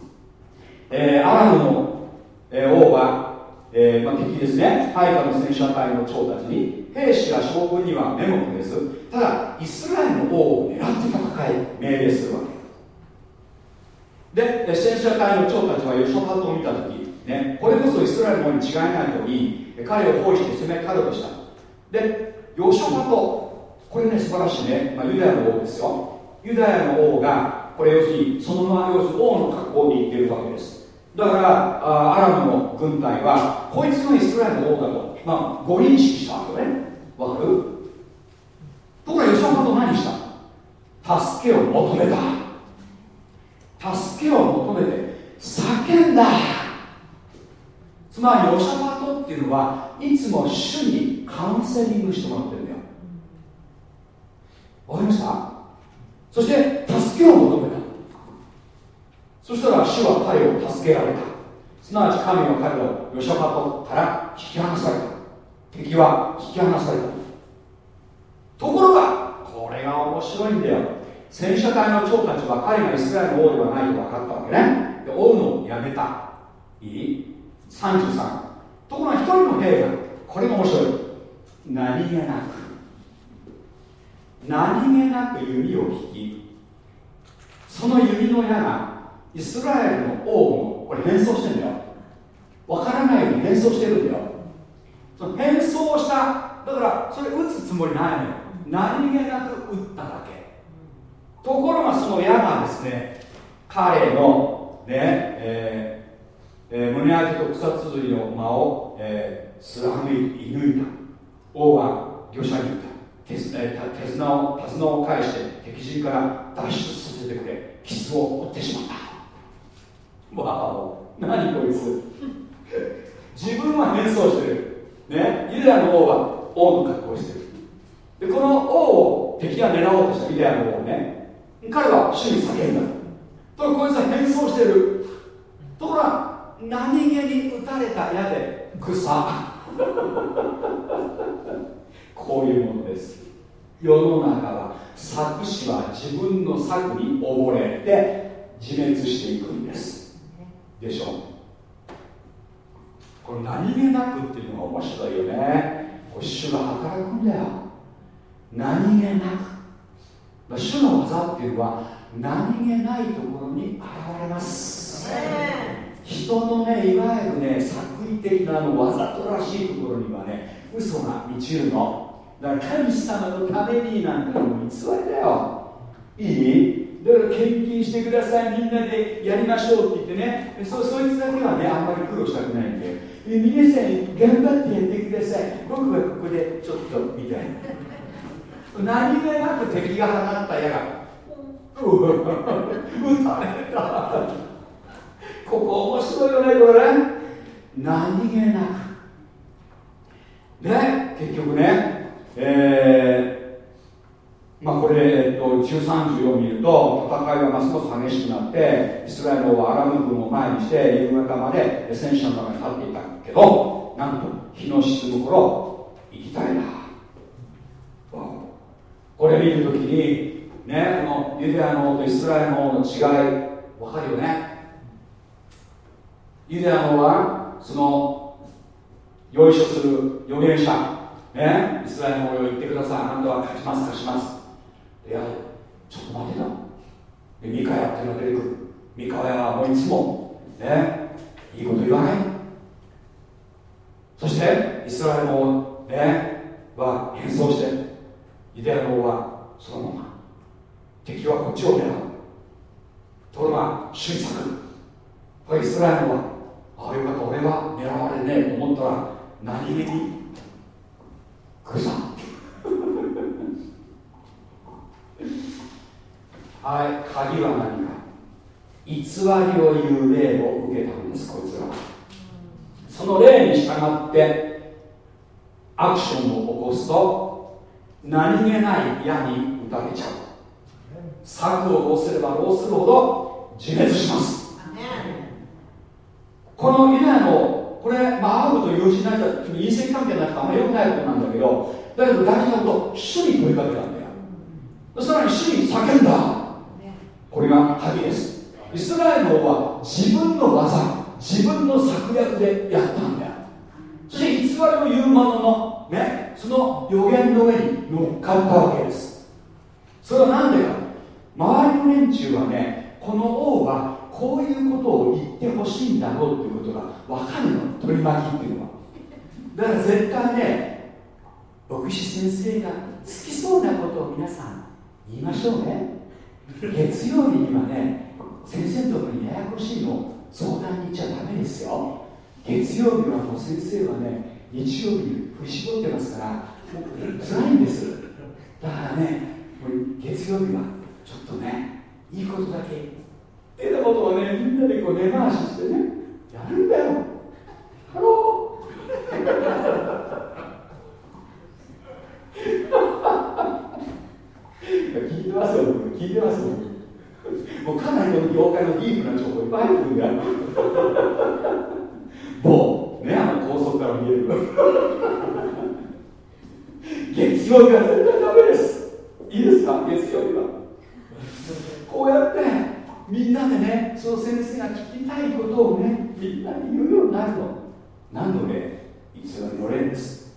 えー、アラムのえー、王は、えーまあ、敵ですね。配下の戦車隊の長たちに兵士が将軍には目もくれずただイスラエルの王を狙って戦い命令するわけ。で戦車隊の長たちはヨシャパトを見た時、ね、これこそイスラエルの王に違いないと言い彼を包囲して攻め彼とした。でヨシャパトこれね素晴らしいね、まあ、ユダヤの王ですよ。ユダヤの王がこれ要するにそのまま要するに王の格好で言ってるわけです。だからあアラムの軍隊はこいつがイスラエルの王だと、まあ、ご認識したわけね。わかる？ところがヨシャパト何した？助けを求めた。助けを求めて叫んだ。つまりヨシャパトっていうのはいつも主にカウンセリングしてもらってるんだよ。わかりました？そして助けを求めた。そしたら主は彼を助けられた。すなわち神は彼をヨシャパトから引き離された。敵は引き離された。ところがこれが面白いんだよ。戦車隊の長たちは彼がイスラエルの王ではないと分かったわけね。で追うのをやめた。いい？33ところが一人の兵がこれが面白い。何気なく。何気なく弓を引きその弓の矢がイスラエルの王のこれ変装してるんだよ。わからないように変装してるんだよ。その変装しただからそれ撃つつもりないのよ。何気なく撃っただけ。ところがその矢がですね彼のねえーえー、胸当てと草綴りの間を、えー、貫い射抜いた。王は御者に言った。手綱手綱を手綱を返して敵陣から脱出させてくれ。傷を負ってしまった。わお。何こいつ。自分は変装してる。ね。ユダヤの王は王の格好をしてる。でこの王を敵が狙おうとしたユダヤの王ね彼は主に叫んだ。とこいつは変装してる。ところが何気に撃たれた矢で草こういうものです。世の中は作詞は自分の作に溺れて自滅していくんです。でしょ？これ何気なくっていうのが面白いよね。これ主が働くんだよ。何気なく。主の技っていうのは何気ないところに現れます。人のねいわゆるね作為的なのわざとらしいところにはね嘘が満ちるの。だから神様のためになんてもう偽りだよ。いい？だから献金してください。みんなでやりましょうって言ってね。そそいつだけはねあんまり苦労したくないんで。皆さん頑張ってやってください。僕はここでちょっとみたいな。何気なく敵が放った矢が撃たれた。ここ面白いよねこれ。何気なく。ね結局ねえー、まあこれ、えっと、13を見ると戦いがますます激しくなってイスラエルはアラム軍を前にして夕方まで戦車の中に立っていたけどなんと日の沈む頃行きたいな。これ見るときにねこのユダヤの王とイスラエルの王の違い分かるよね。ユダヤの王はそのよいしょする預言者。ね、イスラエルの王を言ってくださいあなたは勝ちます勝ちます。いやちょっと待てと。でミカヤっていうのが出てくるミカヤはもういつもねいいこと言わない。そしてイスラエルの王、ね、は変装してユダヤの王はそのまま敵はこっちを狙う。ところが主に咲くこれイスラエルはああよかった俺は狙われねえと思ったら何気に草はい鍵は何か偽りを言う例を受けたんですこいつらその例に従ってアクションを起こすと何気ない矢に打たれちゃう。策をどうすればどうするほど自滅します。このユダヤのこれ、まあ、会うと友人になっちゃう隕石関係になくてあんまり良くないことなんだけどだけど大事なこと主に問いかけたんだよ。さらに主に叫んだ。これが鍵です。イスラエル王は自分の技自分の策略でやったんだ。よそして偽りの言うもののねその予言の上に乗っかったわけです。それは何でか。周りの連中はねこの王はこういうことを言ってほしいんだろうということが分かるの。取り巻きっていうのは。だから絶対ね牧師先生が好きそうなことを皆さん言いましょうね。月曜日にはね先生のとこにややこしいの相談に行っちゃダメですよ。月曜日はもう先生はね日曜日に振り絞ってますからもう辛いんです。だからね月曜日はちょっとねいいことだけ。出たことをねみんなでこう根回ししてねやるんだよ。ハロー。聞いてますよ聞いてますよ。もうかなりこの業界のディープな情報いっぱい入ってくるんだよ。もうねあの高速から見える。月曜日は絶対ダメです。いいですか？月曜日は。こうやってみんなでねその先生が聞きたいことをねみんなに言うようになるの何の例偽りの例です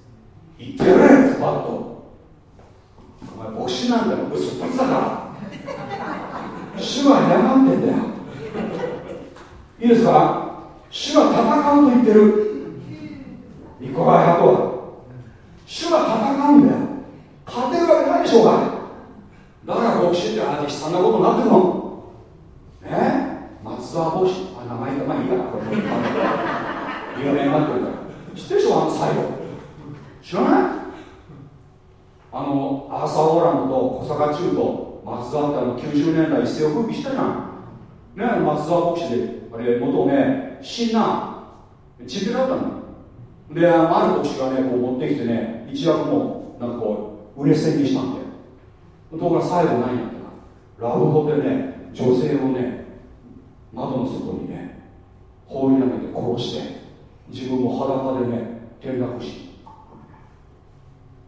言ってやれバッとお前牧師なんだよ嘘つだから主は嫌がってんだよ。いいですか？主は戦うと言ってる。ニコライ派とは。主は戦うんだよ。勝てるわけないでしょうが。だから牧師ってああ悲惨なことになってるの。ね？松沢牧師。あ名前がまあいいかなこれ。有名になってるから。知ってるでしょあの最後。知らない？あのアーサー・オーランドと小坂忠と松沢ってあの90年代一世を風靡したじゃん。ね松沢牧師であれ元ね死んなチビだったの。である牧師がねこう持ってきてね一躍もうなんかこう売れ線にしたんだよ。ところが最後何やったか。ラブホでね女性をね窓の外にね放り投げて殺して自分も裸でね転落し。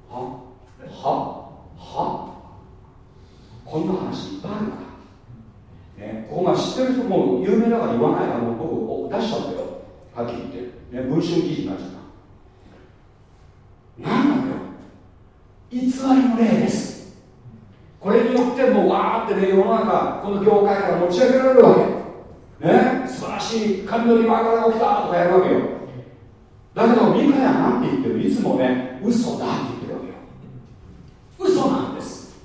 ははは。こんな話いっぱいあるから。ね、ここが知ってる人も有名だから言わないから僕出しちゃったよ。はっきり言って、ね、文春記事になっちゃった。何なのよ。偽りの例です。これによってもうわーってね世の中この業界から持ち上げられるわけ。ね素晴らしい神のリバーが起きたとかやるわけよ。だけどミカヤなんて言ってるいつもね嘘だって言って嘘なんです。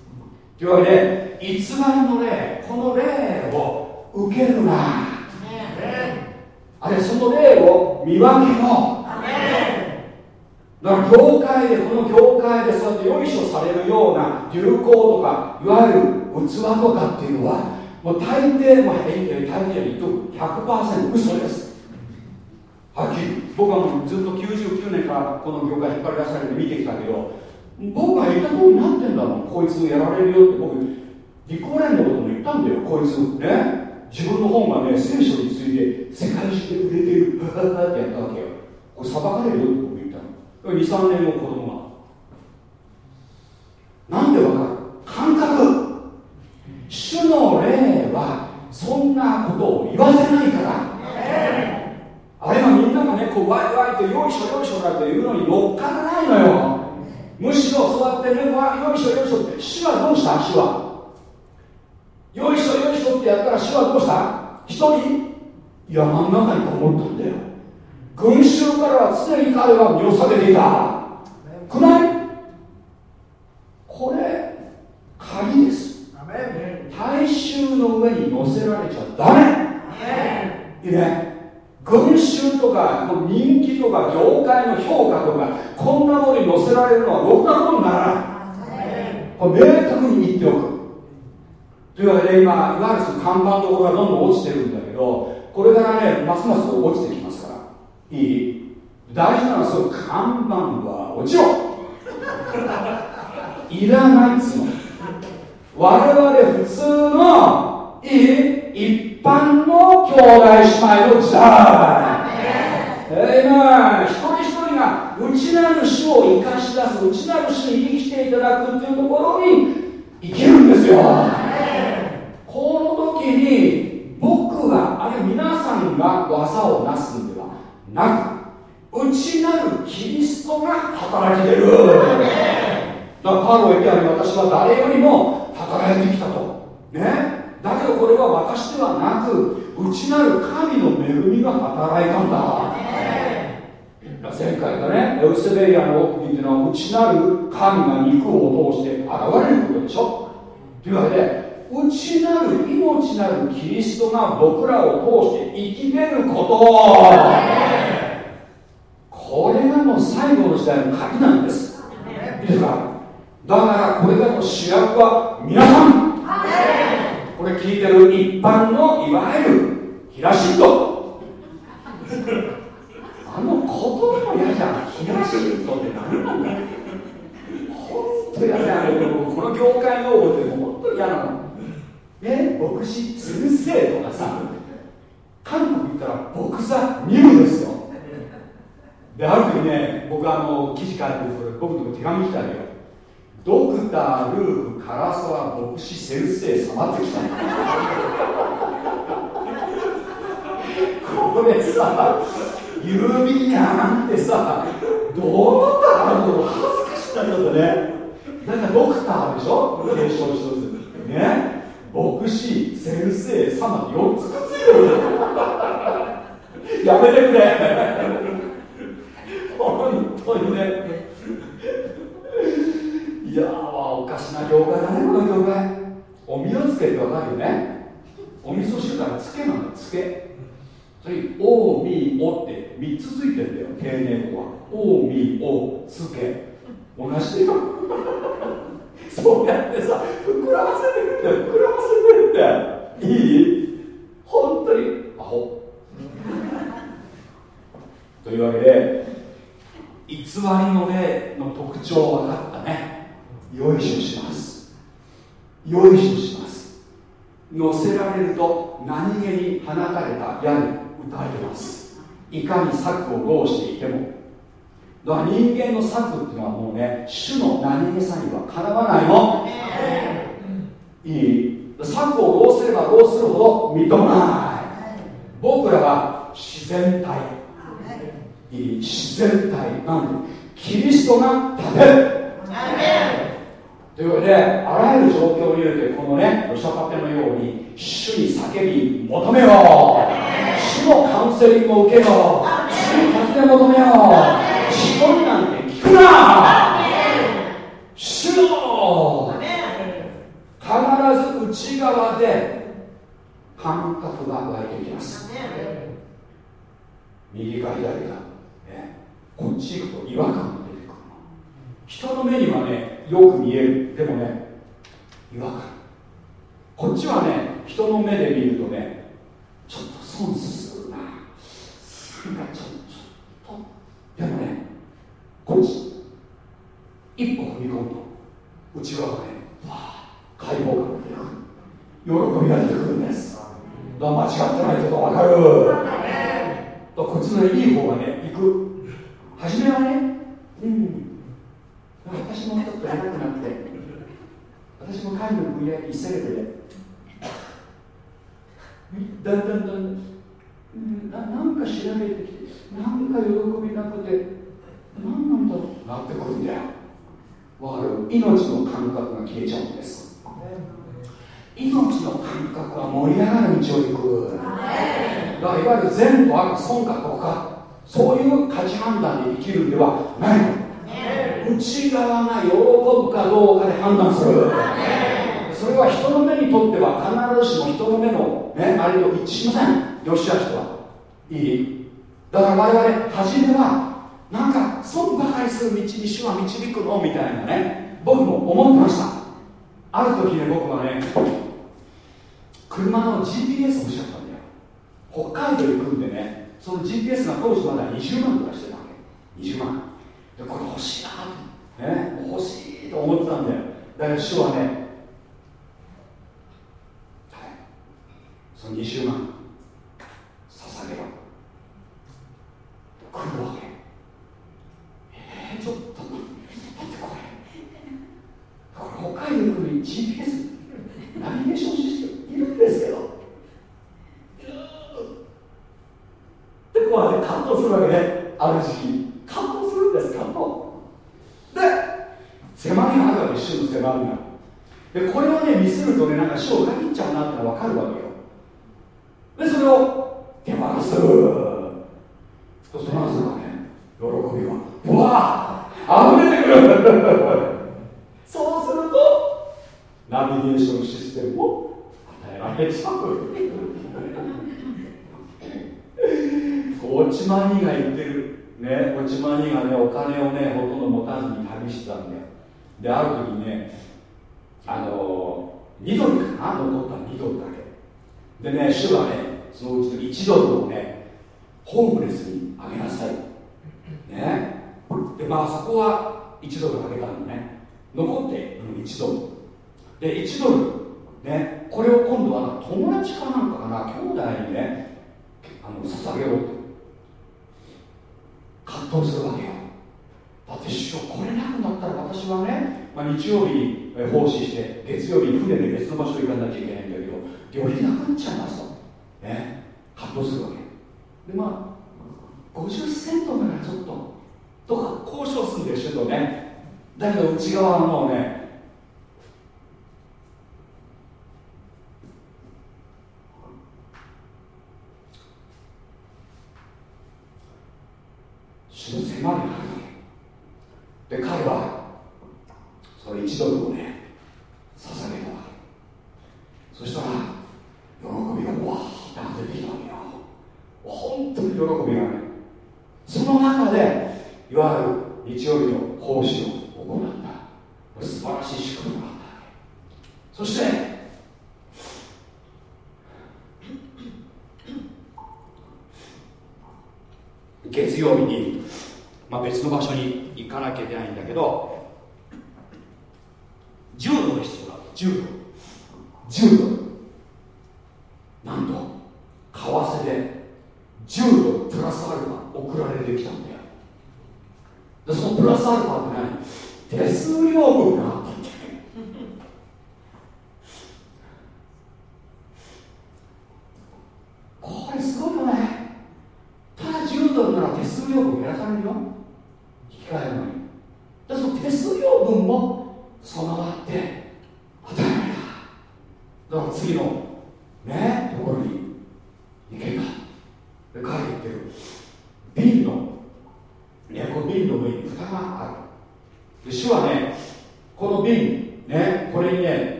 というわけで偽りの霊この霊を受けるな。あれその霊を見分けよう。だから教会でこの教会でそうやってよいしょされるような流行とかいわゆる器とかっていうのはもう大抵、まあ、大抵言うと100%嘘です。はっきり。僕はもうずっと99年からこの業界引っ張り出されて見てきたけど僕が言った通りになってんだもんこいつやられるよって僕リコーレンのことも言ったんだよ。こいつね。自分の本がね聖書について世界中で売れてる。ってやったわけよ。これ裁かれるよって僕言ったの。23年の子供が。なんでわかる？感覚。主の霊はそんなことを言わせないから、あれはみんながねこうワイワイとよいしょよいしょだというのに乗っからないのよ。むしろそうやってねわよいしょよいしょって主はどうした？主は。よいしょよいしょってやったら主はどうした？一人山の中にこもったんだよ。群衆からは常に彼は身を下げていた。くない？これ鍵です。大衆の上に乗せられちゃダメ。いいね群衆とか人気とか業界の評価とかこんなものに乗せられるのはろくなことにならない。これ明確に言っておく。というわけで今いわゆる看板のところがどんどん落ちてるんだけどこれからねますます落ちてきますから。いい。大事なのはその看板は落ちろ。[laughs] いらないっつうの。我々普通のいい？一般の兄弟姉妹の時代え今一人一人が内なる主を生かし出す内なる主に生きていただくっていうところに生きるんですよ。この時に僕があるいは皆さんが技をなすんではなく内なるキリストが働き出る。だからパウロ言ってある私は誰よりも働いてきたと。ねだけどこれは私ではなく内なる神の恵みが働いたんだ。前回がねエウセベリアの奥義っていうのは内なる神が肉を通して現れることでしょ。というわけで内なる命なるキリストが僕らを通して生き出ること。これがもう最後の時代の鍵なんです。いいですか？だからこれからの主役は皆さんこれ聞いてる一般のいわゆるヒラシット。あの言葉も嫌じゃんヒラシットって。何なんだ本当嫌だよこの業界用語って本当嫌なの。ね牧師先生とかさ韓国行ったら僕さミルですよ。である時ね僕あの記事書いてる僕の手紙来たんよ。ドクター・ルーク・唐沢牧師先生様って来たこれさ郵便やんってさどう思ったら恥ずかしいなちょっとね。なんかドクターでしょ？継承一つね。牧師先生様4つくっついてるやめてくれ。本当にねいやおかしな業界だねこの業界。お味をつけってわかるよね。お味噌汁からつけなんだつけ。それに「おみお」って3つついてんだよ丁寧語は「おみおつけ」同じだよそうやってさ膨らませてるって膨らませてるっていい？本当にアホ。というわけで偽りの霊の特徴分かった。よいしょします。よいしょします。乗せられると何気に放たれた矢に打たれてます。いかに策をどうしていても。だから人間の策っていうのはもうね主の何気さにはかなわないの、いい。策をどうすればどうするほど認めない。僕らは自然体。い。い自然体なんでキリストが立てるというわけであらゆる状況においてこのねロシャパテのように主に叫び求めよう。主のカウンセリングを受けよう。主に尋ね求めよう。人になんて聞くな。主よ。必ず内側で感覚が湧いてきます。右か左か、ね、こっち行くと違和感が出てくる人の目にはねよく見える。でもね違和感。こっちはね人の目で見るとねちょっと損するな。なんかちょっと。でもねこっち一歩踏み込むと内側がねわあ解放感が出てくる。喜びが出てくるんです。だ間違ってないこと分かる。こっちのいい方がね行く。初めはねうん。私もちょっと偉くなって私も神の分野にセレブでだんだんだんななんか調べてきてなんか喜びなくて何なんだろう。なってくるんだよ。わかる？命の感覚が消えちゃうんです。命の感覚は盛り上がる道を行く。だからいわゆる善と悪損か得かそういう価値判断で生きるんではない。の内側が喜ぶかどうかで判断する。それは人の目にとっては必ずしも人の目の、ね、あれと一致しません。よしあしとは。いい。だから我々初めはなんか損ばかりする道に主は導くのみたいなね僕も思ってました。ある時ね僕はね車の GPS 欲しかったんだよ。北海道行くんでねその GPS が当時まだ20万とかしてたわけ。20万。でこれ欲しいなと、ね、欲しいと思ってたんだよ。だから主はね、はい、その20万捧げろ。来るわけ。えー、ちょっと待ってこれ。これ北海道に GPS ナビゲーションシステムいるんですけど。でこうやって葛藤するわけね。ある時期葛藤するんです葛藤で迫りがあるわけ主の迫りがでこれをね見せるとねなんか主を裏切っちゃうなっての分かるわけよ。でそれを手放す。そう手放すのはね喜びはうわあ溢れてくる。[laughs] そうするとナビゲーションシステムを与えられちゃう。ウォッチマニーが言ってる。ねウォッチマニーがねお金をねほとんど持たずに旅してたんだよ。である時にねあの2ドルかな？残った2ドルだけ。でね主はねそのうちの1ドルをねホームレスにあげなさい。ね。でまあそこは1ドルあげたのね。残って1ドルで1ドルねこれを今度は友達かなんかかな？兄弟にねあの捧げよう奉仕して月曜日に船で別の場所行かなきゃいけないんだけど旅費なくなっちゃいますと。ね。葛藤するわけ。でまあ50セントならちょっととか交渉するんでしょとね。だけど内側はもうね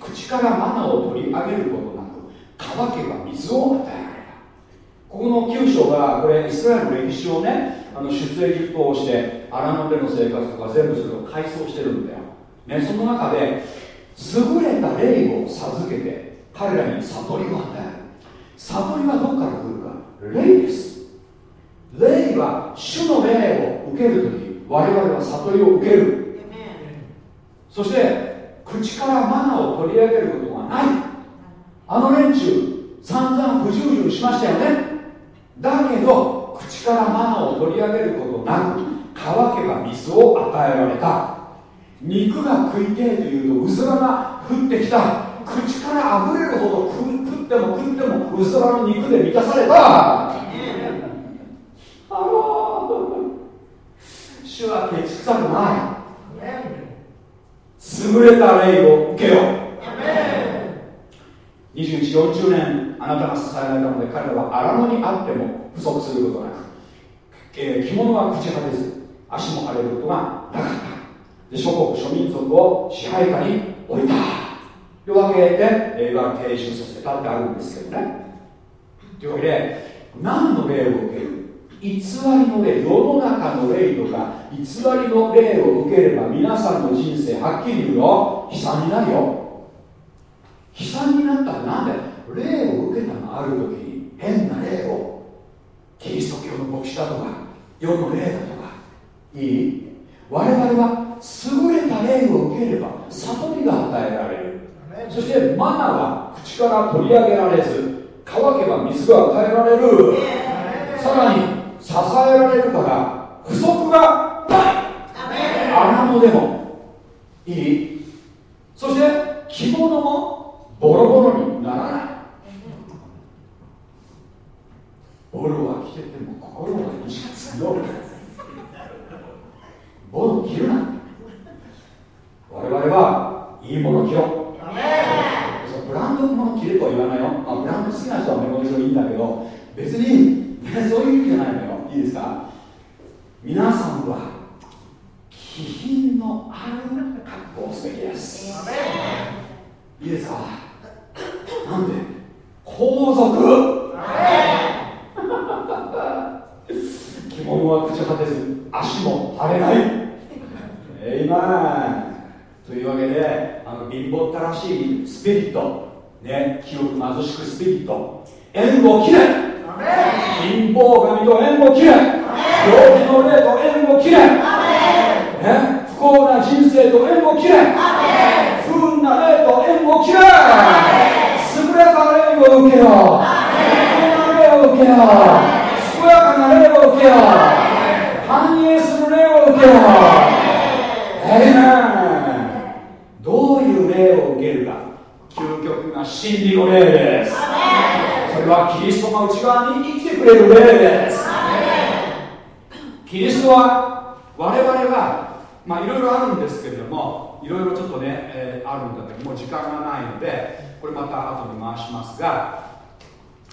口からマナを取り上げることなく乾けば水を与えられた。ここの9章がこれイスラエルの歴史をねあの出エジプトをして荒野での生活とか全部それを改装してるんだよ、ね、その中で優れた霊を授けて彼らに悟りを与える。悟りはどこから来るか。霊です。霊は主の霊を受けるとき我々は悟りを受ける。そして口からマナーを取り上げることはない。あの連中散々不従順しましたよね。だけど口からマナーを取り上げることなく乾けば水を与えられた。肉が食いてえというとうずらが降ってきた。口からあふれるほど食っても食ってもうずらの肉で満たされた。あのー、主はケチくさくない。優れた霊を受けよう。21、40年あなたが支えられたので彼らは荒野にあっても不足することなく、えー、着物は朽ち果てず足も腫れることがなかった。で諸国諸民族を支配下に置いた。というわけで霊は停止させたってあるんですけどね。というわけで何の霊を受ける？偽りの霊世の中の霊とか偽りの霊を受ければ皆さんの人生はっきり言うよ。悲惨になるよ。悲惨になったらなんで？霊を受けたのある時に変な霊を。キリスト教の牧師だとか世の霊だとか。いい？我々は優れた霊を受ければ悟りが与えられる。そしてマナは口から取り上げられず乾けば水が与えられる。さらに支えられるから不足がない。穴のでも。いい？そして着物もボロボロにならない。ボロは着てても心は意識強いボロ着るな。我々はいいもの着ろ。ブランドのもの着るとは言わないよ、あ、ブランド好きな人はもちろんいいんだけど別に、ね、そういう意味じゃないのよ。いいですか？皆さんは気品のある格好をすべきです。いいですか？なんで？皇族。着物は口果てず足も腫れない。えいまというわけであの貧乏ったらしいスピリット。ね清く貧しくスピリット。縁を切れ貧乏神と縁を切れ病気の霊と縁を切れ、ね、不幸な人生と縁を切れ不運な霊と縁を切れ優れた霊を受けよ健康な霊を受けよ健やかな霊を受けよ繁栄する霊を受けよえいめどういう霊を受けるか。究極な真理の霊です。それはキリストが内側に生きてくれる霊です。キリストは我々はまあいろいろあるんですけれどもいろいろちょっとね、えー、あるんだけどもう時間がないのでこれまた後で回しますが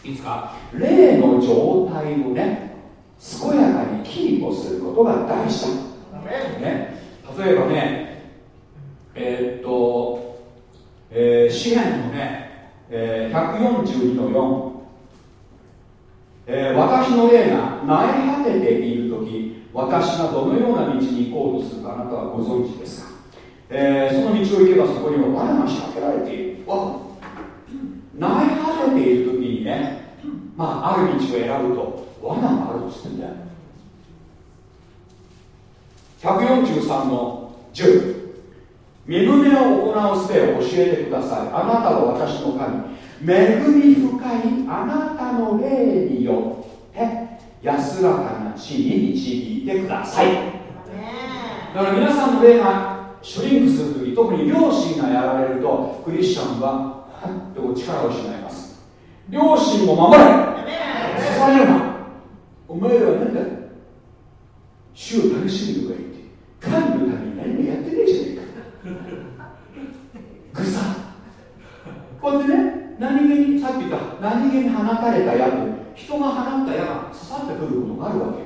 いいですか霊の状態をね健やかにキープすることが大事だ、ね、例えばねえー、っと、えー、詩篇のね、えー、142の4えー、私の霊が苗果てている時私がどのような道に行こうとするかあなたはご存知ですか、えー、その道を行けばそこには罠が仕掛けられている。わ苗果てている時にねまあある道を選ぶと罠があるっつってんだよ。143の10身旨を行う術を教えてください。あなたは私の神。恵み深いあなたの霊によって安らかな地に導いてください。だから皆さんの霊がシュリンクするとき特に両親がやられるとクリスチャンははっ力を失います。両親も守れ。支えるな。お前らは何だ？主を楽しみとか言って。神のために何もやってねえじゃねえか。ぐさ。こうやってね何気にさっき言った何気に放たれた矢と人が放った矢が刺さってくることがあるわけ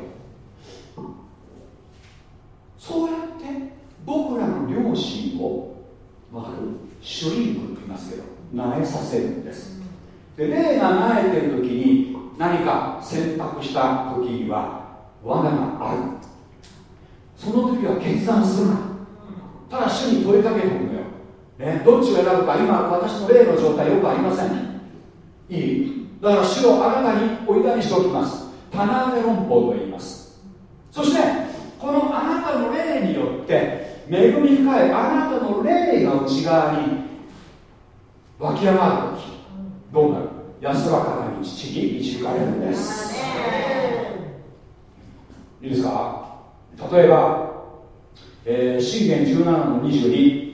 そうやって僕らの良心を分かるシュリンクって言いますけど苗させるんです。で霊が苗えてる時に何か選択した時には罠がある。その時は決断するな。ただ主に問いかけておくのよ。ね、どっちを選ぶか今私の霊の状態よくありません。いい。だから主をあなたにおいだにしておきます。タナーレ論法と言います。そしてこのあなたの霊によって恵み深いあなたの霊が内側に湧き上がる時。どうなる？安らかな道に導かれるんです。いいですか？例えば、えー、信玄17の22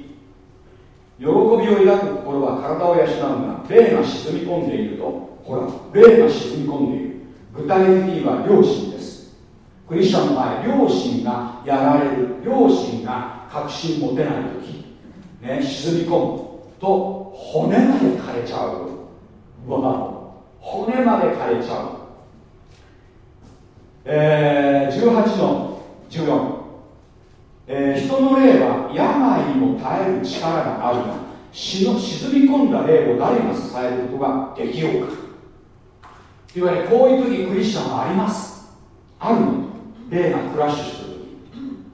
喜びを抱く心は体を養うが霊が沈み込んでいるとほら霊が沈み込んでいる。具体的には良心です。クリスチャンの場合良心がやられる。良心が確信持てない時、ね、沈み込むと骨まで枯れちゃう。うわ骨まで枯れちゃう。えー、18の14、えー、人の霊は病にも耐える力があるが死の沈み込んだ霊を誰が支えることができようか。いわゆるこういう時クリスチャンはあります。あるの霊がクラッシュする。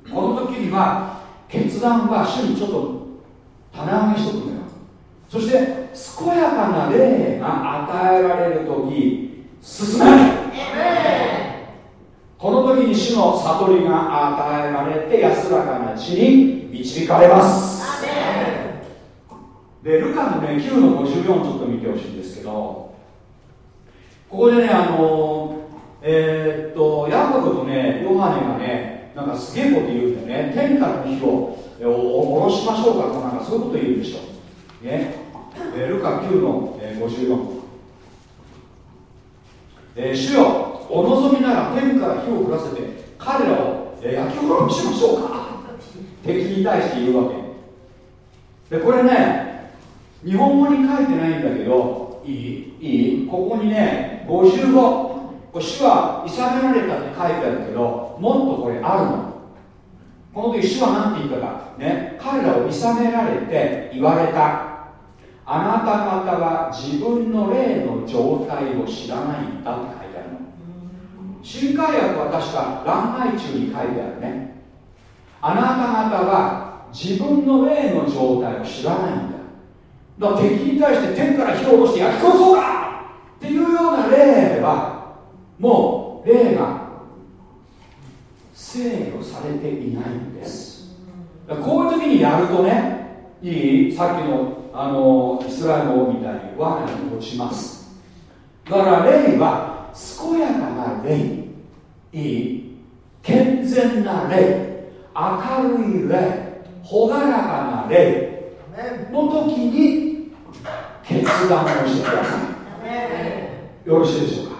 時この時には決断は主にちょっと棚上げしとくのよ。そして健やかな霊が与えられる時進めこの時に主の悟りが与えられて安らかな地に導かれます。でルカのね9の54ちょっと見てほしいんですけどここでねあのえー、っとヤコブとねヨハネがねなんかすげえこと言うんでね。天下の火を下ろしましょうかとかなんかそういうこと言うんでしょ。ね、えー、ルカ9の、えー、54えー、主よお望みなら天から火を降らせて彼らを、焼き滅ぼしましょうか。敵に対して言うわけ。でこれね日本語に書いてないんだけどいい？いい？ここにね55こ主は諌められたって書いてあるけどもっとこれあるの。この時主は何て言ったか。ね彼らを諌められて言われた。あなた方は自分の霊の状態を知らないんだって新海訳は確か乱愛中に書いてあるね。あなた方は自分の霊の状態を知らないんだ。だから敵に対して天から火を落として焼き殺そうかっていうような霊はもう霊が制御されていないんです。こういう時にやるとねいいさっきのあのイスラエル王みたいに罠に落ちます。だから霊は健やかな霊いい健全な霊。明るい霊。朗らかな霊。の時に決断をしてください。よろしいでしょうか？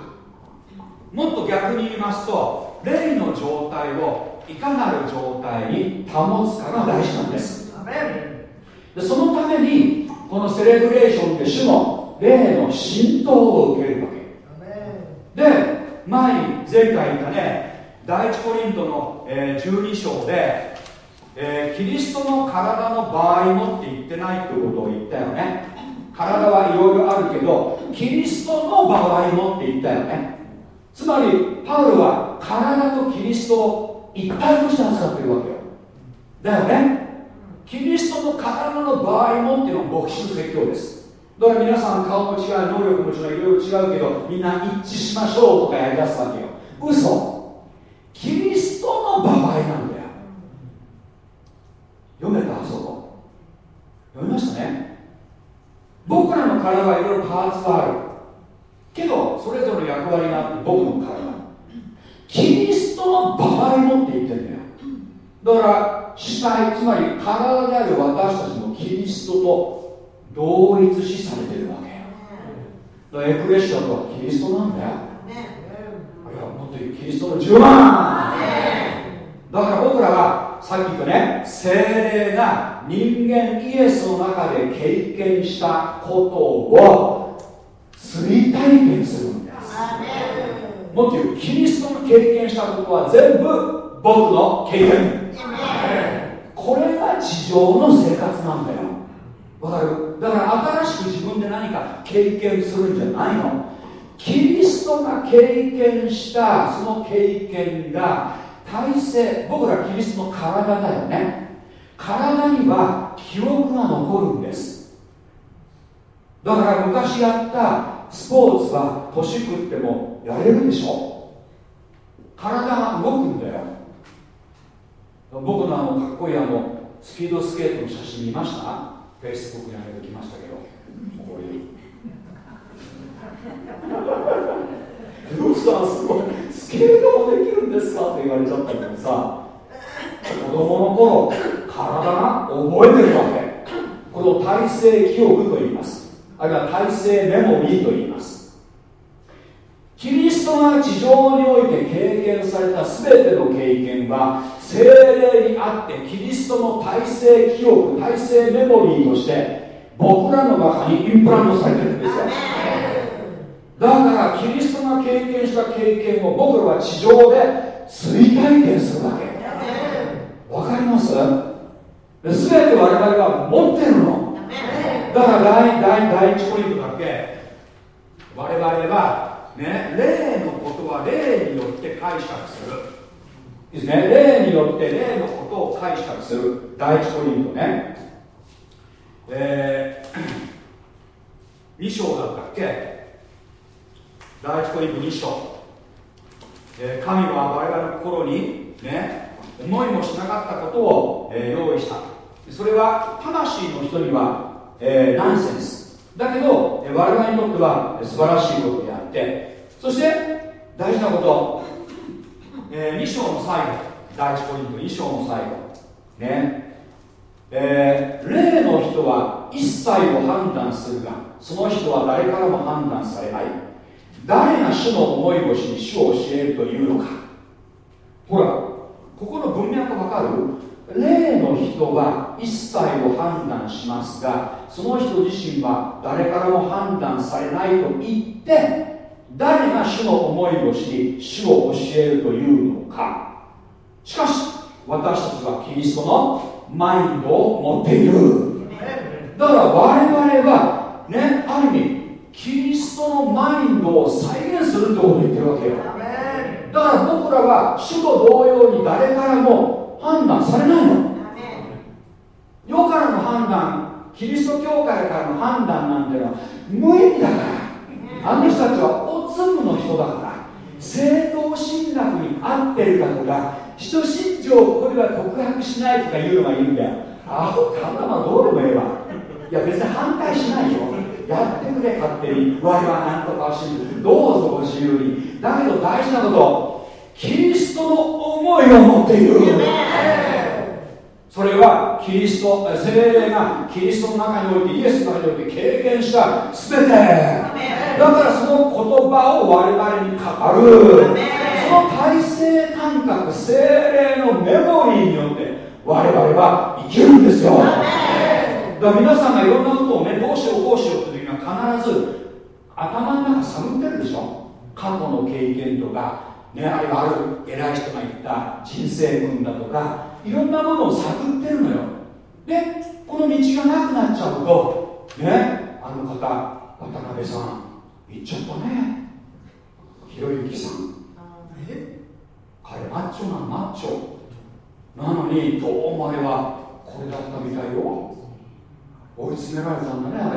もっと逆に言いますと霊の状態をいかなる状態に保つかが大事なんです。でそのためにこのセレブレーションで主の霊の浸透を受けるわけで前に前回言ったね第一コリントの、え、12章で、えー、キリストの体の場合もって言ってないってことを言ったよね。体はいろいろあるけどキリストの場合もって言ったよね。つまりパウルは体とキリストを一体として扱ってるわけよ。だよね。キリストの体の場合もっていうのは牧師の説教です。だから皆さん顔も違う能力も違ういろいろ違うけどみんな一致しましょうとかやりだすわけよ。嘘。キリストの場合なんだよ。読めた？あそこ。読みましたね。僕らの体はいろいろパーツがある。けどそれぞれの役割があって僕の体。キリストの場合もって言ってるんだよ。だから主体つまり体である私たちもキリストと同一視されてるわけだからエクレシアとはキリストなんだよ。いやもっと言うキリストの10万。だから僕らはさっき言ったね精霊が人間イエスの中で経験したことを追体験するんですもっと言うキリストの経験したことは全部僕の経験。これが地上の生活なんだよわかる？だから新しく自分で何か経験するんじゃないの。キリストが経験したその経験が体制僕らキリストの体だよね。体には記憶が残るんです。だから昔やったスポーツは年食ってもやれるでしょ。体が動くんだよ。僕のあのかっこいいあのスピードスケートの写真見ました？フェイスブックに上げてきましたけどこういうルーさんすごいスケートもできるんですかって言われちゃったけどさ子供の頃体が覚えてるわけ。これを体制記憶と言います。あるいは体制メモリーと言います。キリストが地上において経験された全ての経験は精霊にあってキリストの体制記憶体制メモリーとして僕らの中にインプラントされてるんですよ。だからキリストが経験した経験を僕らは地上で追体験するわけ。わかります？全て我々が持ってるの。だから第第第一ポイントだけ？我々はね霊のことは霊によって解釈するですね。霊によって霊のことを解釈する第一ポイントね。えー、[coughs] 2章だったっけ？第一ポイント2章、えー、神は我々の心にね思いもしなかったことを、えー、用意した。それは魂の人には、えー、ナンセンス。だけど、えー、我々にとっては素晴らしいことであって。そして大事なこと、えー、2章の最後第1ポイント2章の最後ね。えー、霊の人は一切を判断するがその人は誰からも判断されない。誰が主の思い越しに主を教えるというのか。ほらここの文脈わかる？霊の人は一切を判断しますがその人自身は誰からも判断されないと言って誰が主の思いを知り主を教えるというのか。しかし私たちはキリストのマインドを持っている。だから我々はねある意味キリストのマインドを再現するってことを言ってるわけよ。だから僕らは主と同様に誰からも判断されないの。世からの判断キリスト教会からの判断なんてのは無意味だから。あの人たちはおつむの人だから正当進学に合ってるかとか人信条をここでは告白しないとか言うのがいいんだよ。アホ頭どうでもええわ。いや別に反対しないよ。やってくれ勝手に。我は何とかを信じる。どうぞご自由に。だけど大事なことキリストの思いを持っている。それはキリスト精霊がキリストの中においてイエスの中において経験した全て。だからその言葉を我々に語る。その体制感覚精霊のメモリーによって我々は生きるんですよ。だから皆さんがいろんなことをねどうしようこうしようって時には必ず頭の中探ってるでしょ。過去の経験とかね、あるいはある偉い人が言った人生訓だとかいろんなものを探ってるのよ。でこの道がなくなっちゃうとねあの方渡辺さんちゃったね。ひろゆきさん。彼マッチョなマッチョ。なのにどうもあれはこれだったみたいよ。追い詰められたんだねあ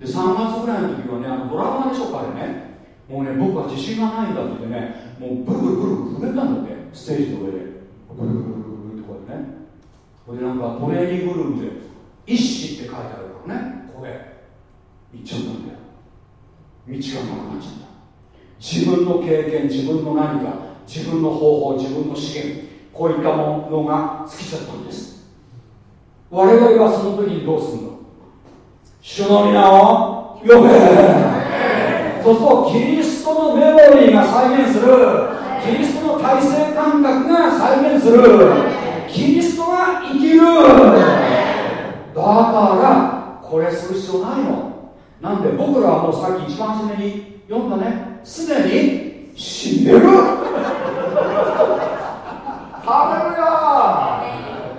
れ。で3月ぐらいの時はねあのドラマでしょ彼ね。もうね僕は自信がないんだってねもうブルブルブルブル震えたんだってステージの上で。ブルブルブルブルってこうやってね。これでなんかトレーニングルームで「一死」って書いてあるからねこれ。行っちゃったんだよ道がなくなっちゃった。自分の経験自分の何か自分の方法自分の資源こういったものが尽きちゃったんです。我々はその時にどうするの？主の皆を呼べ。そうするとキリストのメモリーが再現する。キリストの体制感覚が再現する。キリストが生きる。だからこれする必要ないの。なんで僕らはもうさっき一番初めに読んだね。すでに。死んでる？ハレルヤ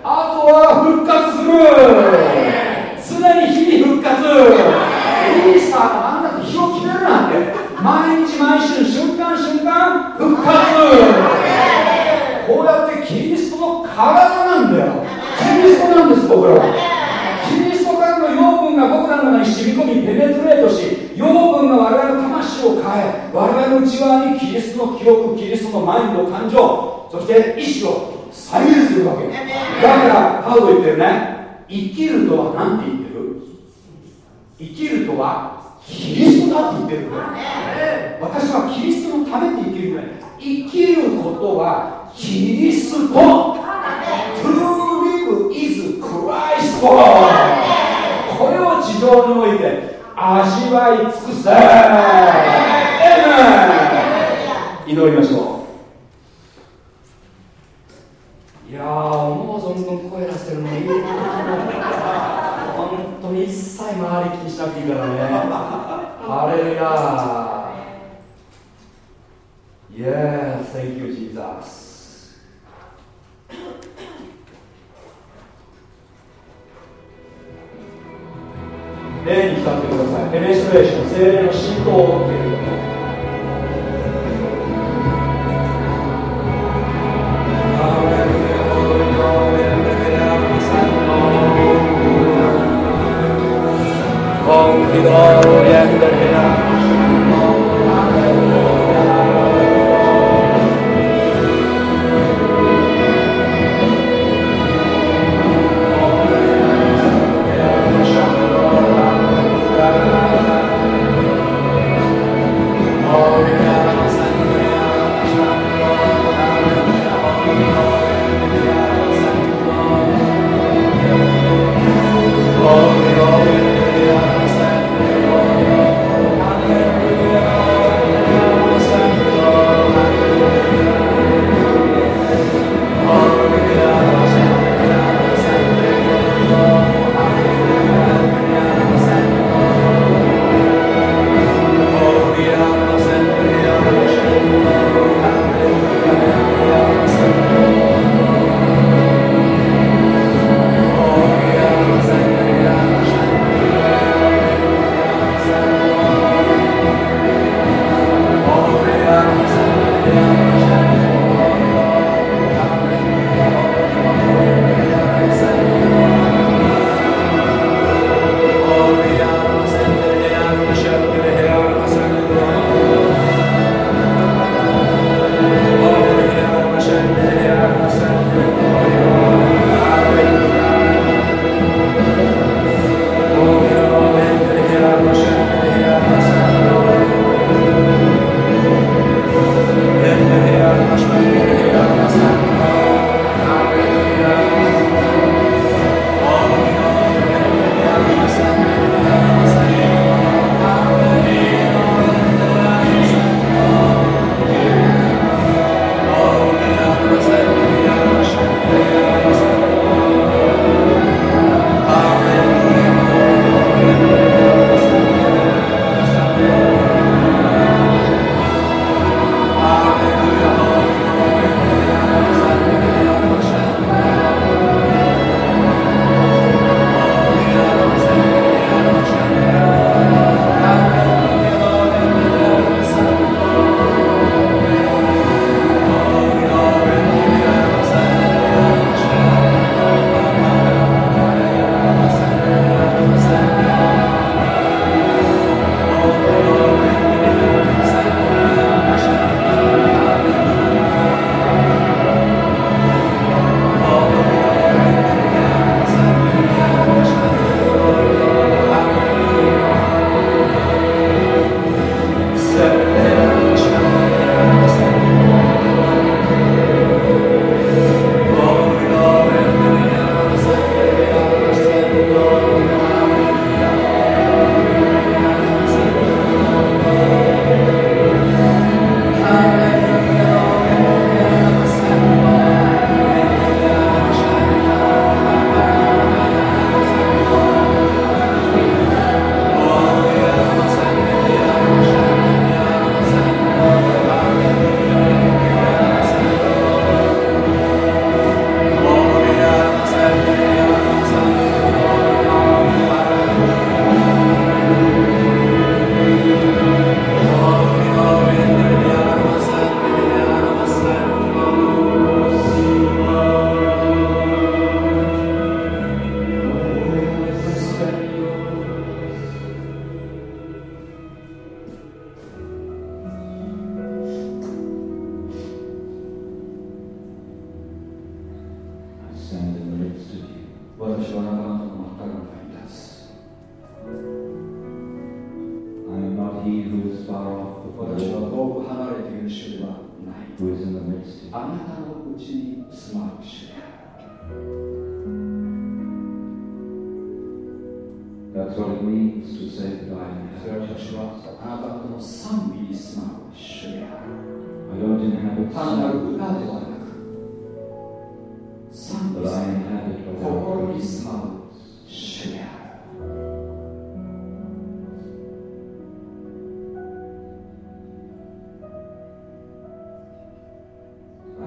あとは復活する！常に日々復活。イースターがあんな日を決めるなんて。毎日毎週瞬間瞬間。復活！こうやってキリストの体なんだよ。キリストなんです僕らはキリストからの養分が僕らの中に染み込みペネトレートし養分が我々の魂を変え我々の内側にキリストの記憶キリストのマインド感情そして意志を再現するわけだからパウロ言ってるね生きるとは何て言ってる？生きるとはキリストだって言ってる私はキリストのために生きるぐらい生きることはキリスト。To live is Christ これを地上において味わい尽くせ。祈りましょう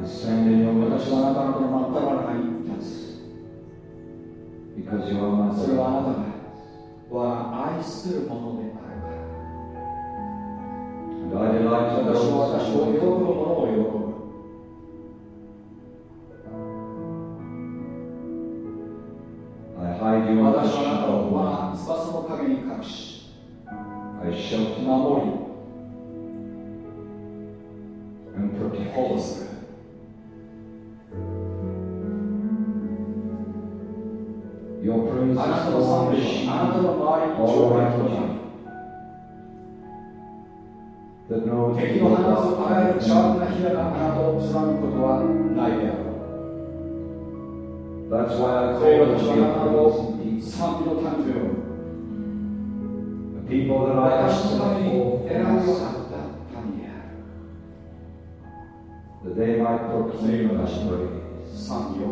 洗礼を私はあなたのこの真っ只中に立つ。それはあなたは愛するものであるから。私は私邪悪な火があなたを貫くことはないであろう That's why I それ call が私 them はあなた your を praise 賛美の民と呼ぶ The people that I 私 have のために set 選びを forth 買った民である that they might それ proclaim が thy 私の praise. 賛美を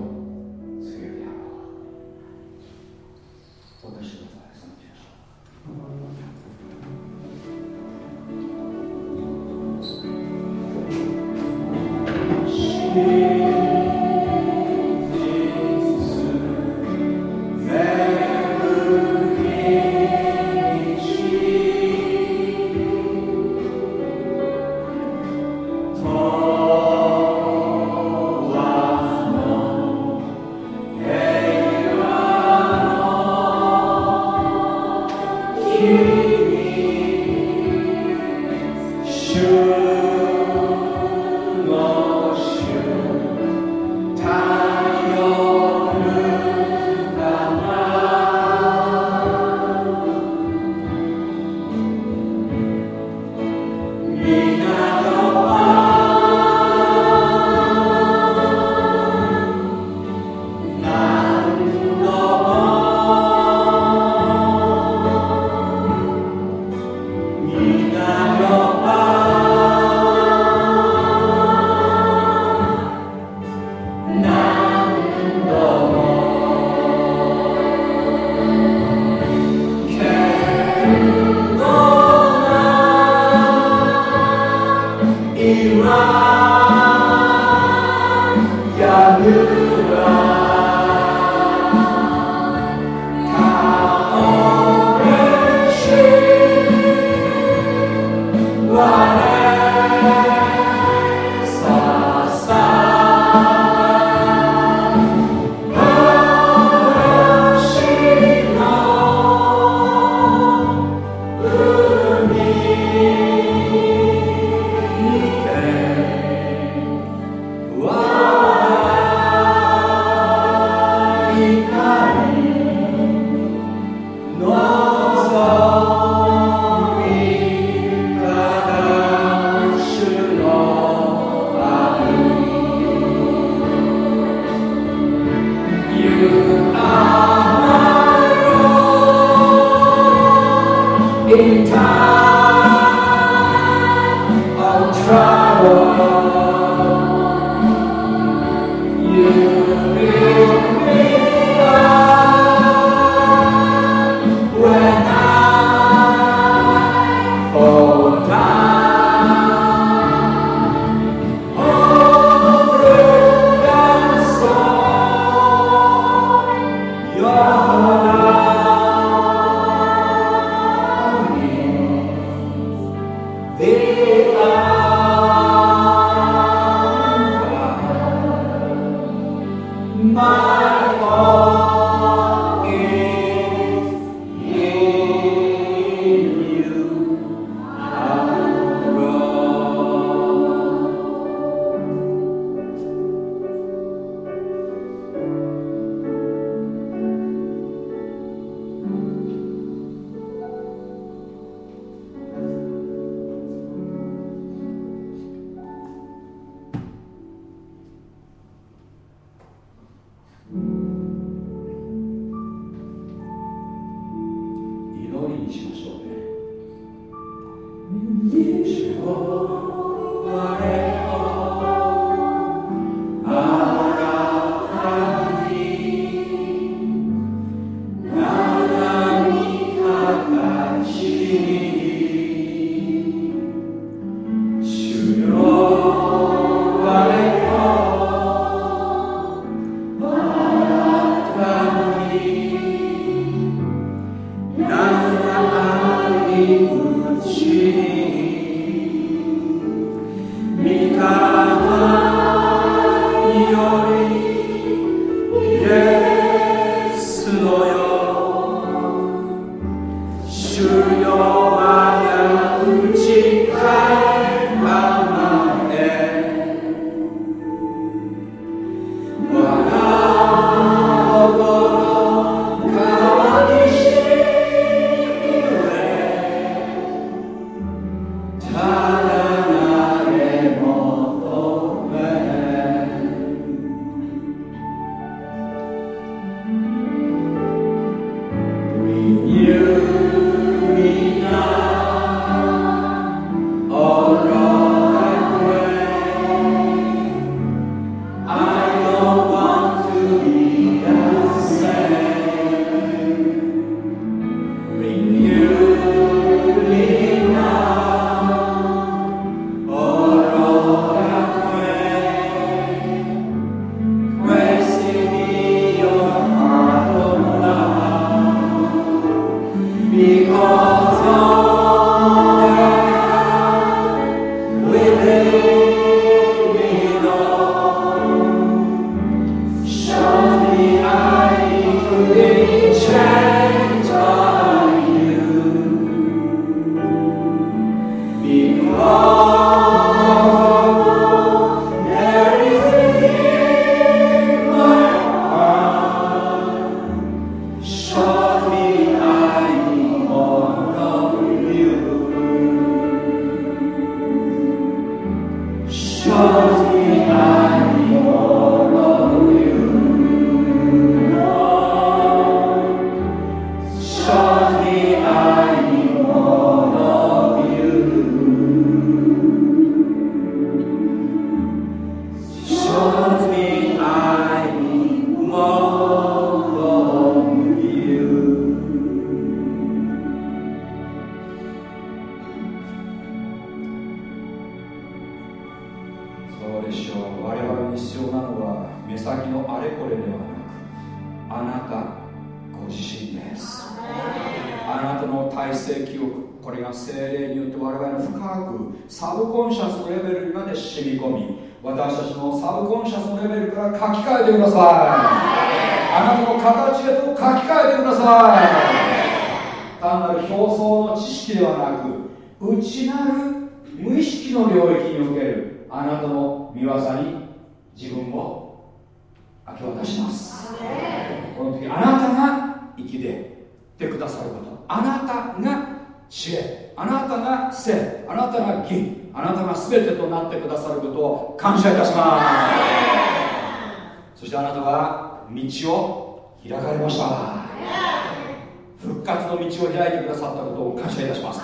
ったことを感謝いたします。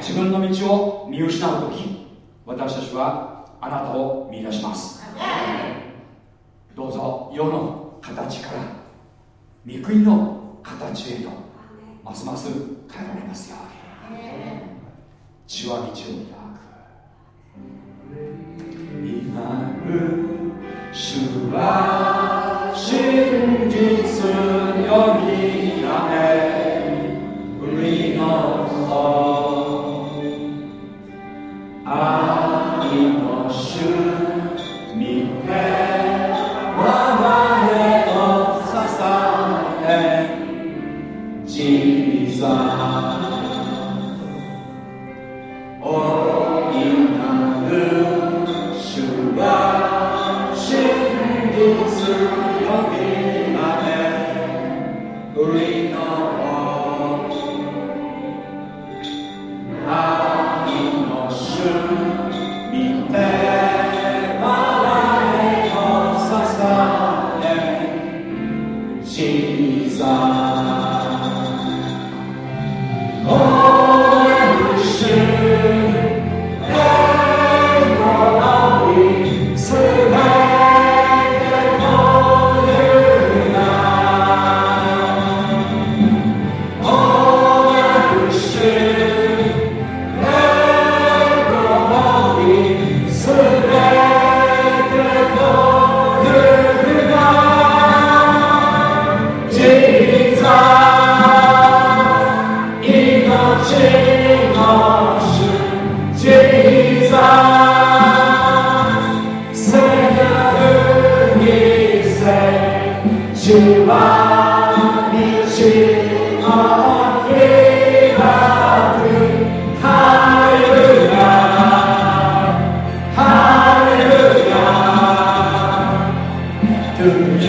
自分の道を見失う時私たちはあなたを見出します。どうぞ世の形から憎国の形へとますます変えられますように。血は道を開く。今主はそう